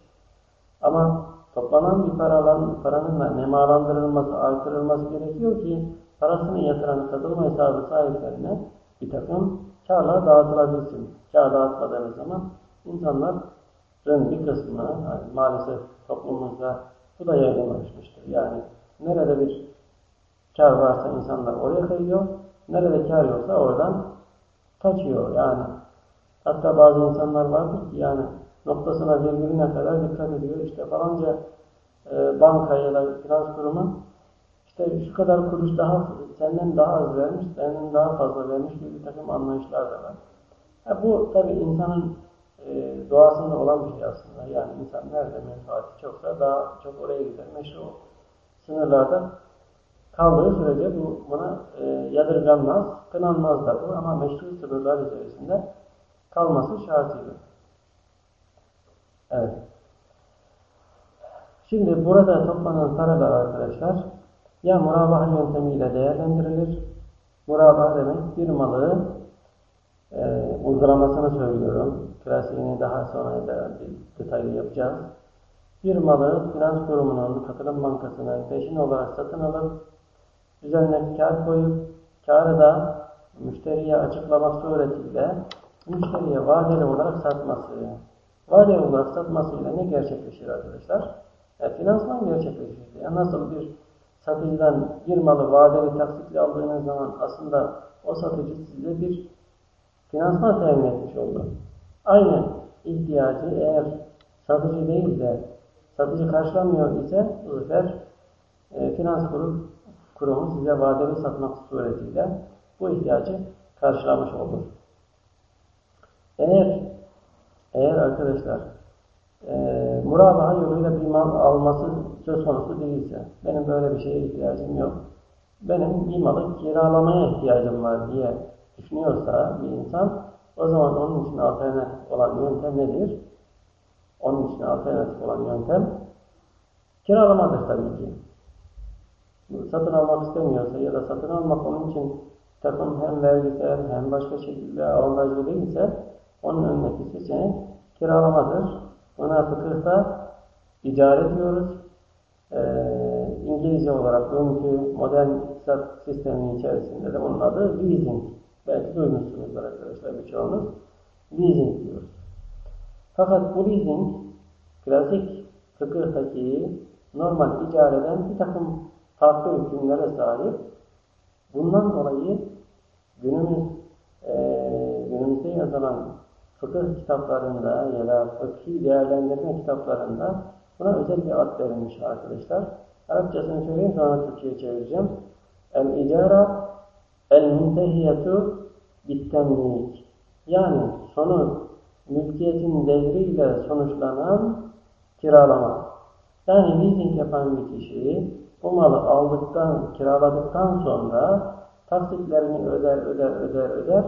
Ama toplanan bir paraların, paranın nemalandırılması, artırılması gerekiyor ki parasını yatıran katılma hesabı sahiplerine bir takım karlar dağıtılabilsin. Kar dağıtmadığınız zaman insanların bir kısmı yani maalesef toplumumuzda bu da yaygınlaşmıştır. Yani nerede bir kar varsa insanlar oraya kayıyor, nerede kar yoksa oradan kaçıyor. Yani hatta bazı insanlar vardır ki yani noktasına virgülüne kadar dikkat ediyor. İşte falanca e, banka ya da finans kurumu işte şu kadar kuruş daha senden daha az vermiş, senden daha fazla vermiş gibi bir takım anlayışlar da var. Ha, bu tabi insanın e, doğasında olan bir şey aslında. Yani insan nerede menfaati çoksa daha çok oraya gider. Meşru sınırlarda kaldığı sürece bu buna e, yadırganmaz, kınanmaz da bu ama meşru sınırlar içerisinde kalması şartıyla. Evet. Şimdi burada toplanan paralar arkadaşlar ya murabaha yöntemiyle değerlendirilir. Murabaha demek bir malı e, uygulamasını söylüyorum. Klasiğini daha sonra da detaylı yapacağız. Bir malı finans kurumunun katılım bankasına peşin olarak satın alıp üzerine kar koyup karı da müşteriye açıklamak suretiyle müşteriye vadeli olarak satması. Vadeli olarak satmasıyla ne gerçekleşir arkadaşlar? E, finansman gerçekleşir. Yani nasıl bir satıcıdan bir malı vadeli taksitle aldığınız zaman aslında o satıcı size bir finansman temin etmiş oldu. Aynı ihtiyacı eğer satıcı değil de satıcı karşılamıyor ise bu sefer e, finans kurum, kurumu size vadeli satmak suretiyle bu ihtiyacı karşılamış olur. Eğer eğer arkadaşlar e, murabaha yoluyla bir mal alması söz konusu değilse, benim böyle bir şeye ihtiyacım yok, benim bir malı kiralamaya ihtiyacım var diye düşünüyorsa bir insan, O zaman onun için alternatif olan yöntem nedir? Onun için alternatif olan yöntem kiralamadır tabii ki. Satın almak istemiyorsa ya da satın almak onun için takım hem vergisel hem başka şekilde avantajlı değilse onun önündeki seçenek kiralamadır. Buna fıkıhta icara diyoruz. Ee, İngilizce olarak bugünkü modern iktisat sisteminin içerisinde de bunun adı leasing. Belki duymuşsunuzdur arkadaşlar birçoğunuz. Leasing diyoruz. Fakat bu leasing klasik fıkıhtaki normal icareden bir takım farklı hükümlere sahip. Bundan dolayı günümüz e, günümüzde yazılan fıkıh kitaplarında ya da fıkhi değerlendirme kitaplarında buna özel bir ad verilmiş arkadaşlar. Arapçasını söyleyeyim sonra Türkçe'ye çevireceğim. El-icara el-muntehiyetu bittemlik. Yani sonu mülkiyetin devriyle sonuçlanan kiralama. Yani leasing yapan bir kişi bu malı aldıktan, kiraladıktan sonra taksitlerini öder, öder, öder, öder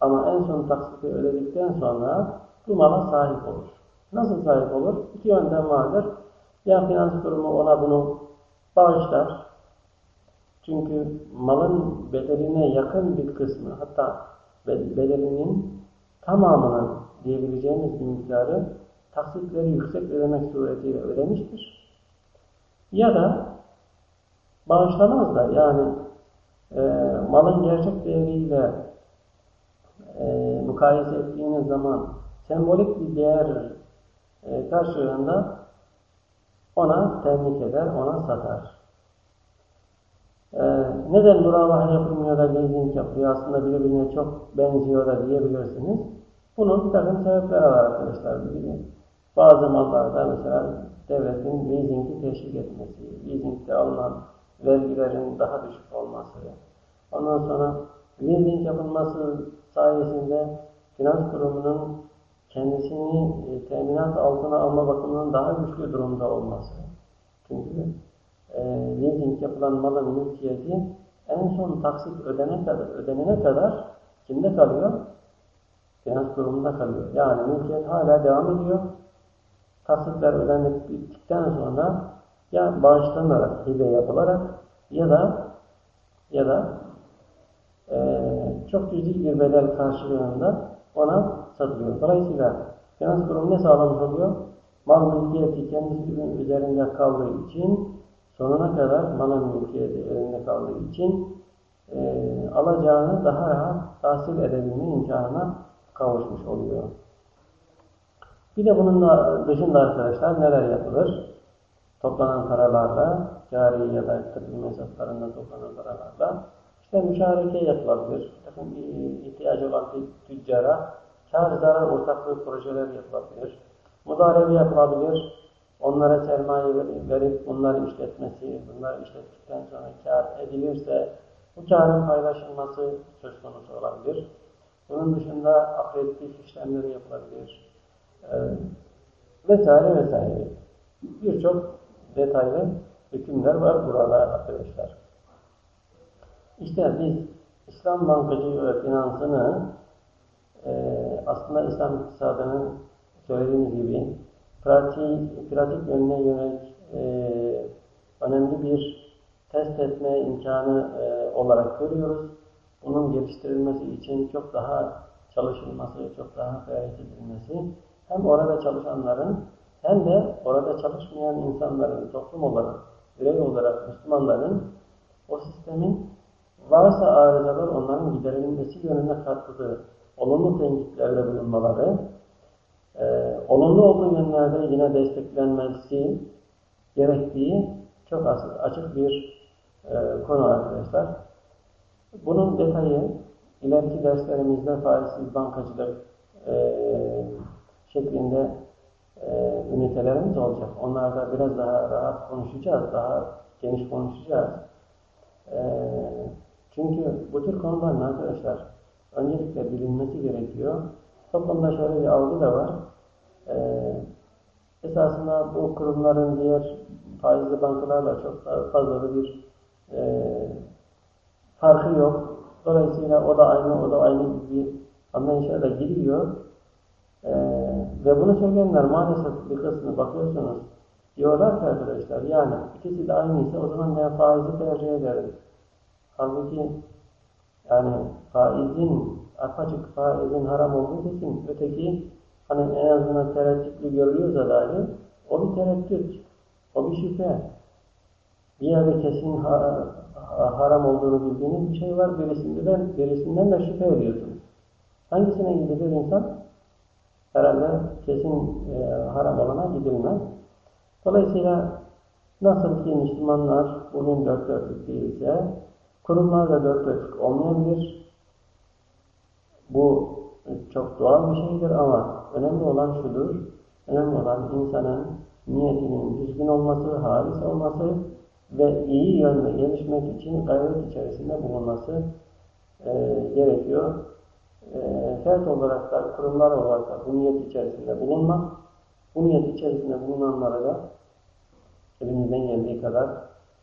ama en son taksiti ödedikten sonra bu mala sahip olur. Nasıl sahip olur? İki yöntem vardır. Ya finans kurumu ona bunu bağışlar. Çünkü malın bedeline yakın bir kısmı hatta bedelinin tamamını diyebileceğimiz bir miktarı taksitleri yüksek ödemek suretiyle ödemiştir. Ya da bağışlamaz da yani e, malın gerçek değeriyle e, mukayese ettiğiniz zaman sembolik bir değer e, karşılığında ona temlik eder, ona satar. Ee, neden muravaha yapılmıyor da leasing yapılıyor? Aslında birbirine çok benziyor da diyebilirsiniz. Bunun bir takım sebepleri var arkadaşlar. Biri, bazı mallarda mesela devletin leasingi teşvik etmesi, leasingde alınan vergilerin daha düşük olması, ondan sonra leasing yapılması sayesinde finans kurumunun kendisini e, teminat altına alma bakımından daha güçlü durumda olması. Çünkü e, leasing yapılan malın mülkiyeti en son taksit ödene kadar, ödenene kadar kimde kalıyor? Finans kurumunda kalıyor. Yani mülkiyet hala devam ediyor. Taksitler ödenmek bittikten sonra ya bağışlanarak, hibe yapılarak ya da ya da e, çok cüzi bir bedel karşılığında ona satılıyor. Dolayısıyla finans kurumu ne sağlamış oluyor? Mal mülkiyeti kendisi üzerinde kaldığı için sonuna kadar malın mülkiyeti elinde kaldığı için e, alacağını daha rahat tahsil edebilme imkanına kavuşmuş oluyor. Bir de bunun dışında arkadaşlar neler yapılır? Toplanan paralarla, cari ya da kıdem hesaplarında toplanan paralarla işte müşareke yapılabilir. Efendim, ihtiyacı olan tüccara kar zarar ortaklığı projeler yapılabilir. Mudarebe yapılabilir. Onlara sermaye verip bunları işletmesi, bunları işlettikten sonra kar edilirse bu karın paylaşılması söz konusu olabilir. Bunun dışında akreditif işlemleri yapılabilir. Ee, vesaire vesaire. Birçok detaylı hükümler var burada arkadaşlar. İşte biz İslam bankacılığı ve finansını e, aslında İslam iktisadının söylediğimiz gibi pratik, pratik yönüne yönelik e, önemli bir test etme imkanı e, olarak görüyoruz. Bunun geliştirilmesi için çok daha çalışılması, çok daha gayret edilmesi hem orada çalışanların hem de orada çalışmayan insanların, toplum olarak, birey olarak Müslümanların o sistemin varsa arızalar onların giderilmesi yönüne katkıda olumlu tenkitlerle bulunmaları, e, olumlu olduğu yönlerde yine desteklenmesi gerektiği çok açık bir e, konu arkadaşlar. Bunun detayı ileriki derslerimizde faizsiz bankacılık e, şeklinde e, ünitelerimiz olacak. Onlarda biraz daha rahat konuşacağız, daha geniş konuşacağız. E, çünkü bu tür konuların arkadaşlar öncelikle bilinmesi gerekiyor. Toplumda şöyle bir algı da var. Ee, esasında bu kurumların diğer faizli bankalarla çok fazla bir e, farkı yok. Dolayısıyla o da aynı, o da aynı gibi anlayışa da giriyor. Ee, ve bunu söyleyenler maalesef bir kısmı bakıyorsunuz diyorlar ki arkadaşlar yani ikisi de aynıysa o zaman ben faizi tercih ederim. Halbuki yani faizin apaçık faizin haram olduğu kesin. Öteki hani en azından tereddütlü görülüyorsa dahi o bir tereddüt, o bir şüphe. Bir yerde kesin ha, ha, haram olduğunu bildiğiniz bir şey var. Birisinden, birisinden de şüphe ediyorsunuz. Hangisine gidilir insan? Herhalde kesin e, haram olana gidilmez. Dolayısıyla nasıl ki Müslümanlar bugün dört dörtlük değilse kurumlar da dört dörtlük olmayabilir. Bu çok doğal bir şeydir ama önemli olan şudur. Önemli olan insanın niyetinin düzgün olması, halis olması ve iyi yönde gelişmek için gayret içerisinde bulunması e, gerekiyor. E, fert olarak da, kurumlar olarak da bu niyet içerisinde bulunmak, bu niyet içerisinde bulunanları da elimizden geldiği kadar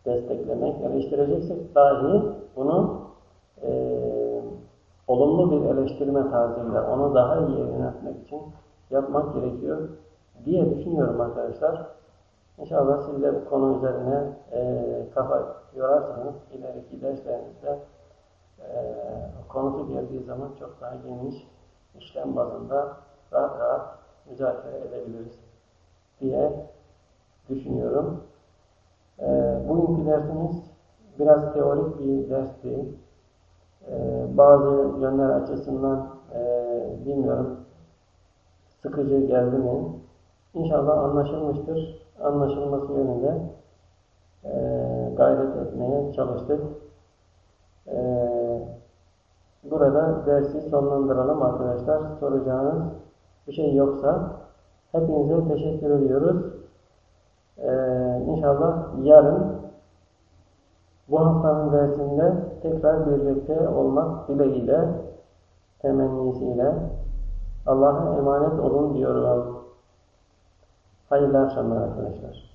desteklemek, eleştireceksek dahi bunu e, olumlu bir eleştirme tarzıyla onu daha iyi yönetmek için yapmak gerekiyor diye düşünüyorum arkadaşlar. İnşallah siz de bu konu üzerine e, kafa yorarsanız ileriki derslerinizde e, konusu geldiği zaman çok daha geniş işlem bazında rahat rahat müzakere edebiliriz diye düşünüyorum. E, bugünkü dersimiz biraz teorik bir dersti. E, bazı yönler açısından e, bilmiyorum sıkıcı geldi mi? İnşallah anlaşılmıştır. Anlaşılması yönünde e, gayret etmeye çalıştık. E, burada dersi sonlandıralım arkadaşlar. Soracağınız bir şey yoksa hepinize teşekkür ediyoruz. Ee, inşallah yarın bu haftanın dersinde tekrar birlikte olmak dileğiyle, temennisiyle Allah'a emanet olun diyorum. Hayırlı akşamlar arkadaşlar.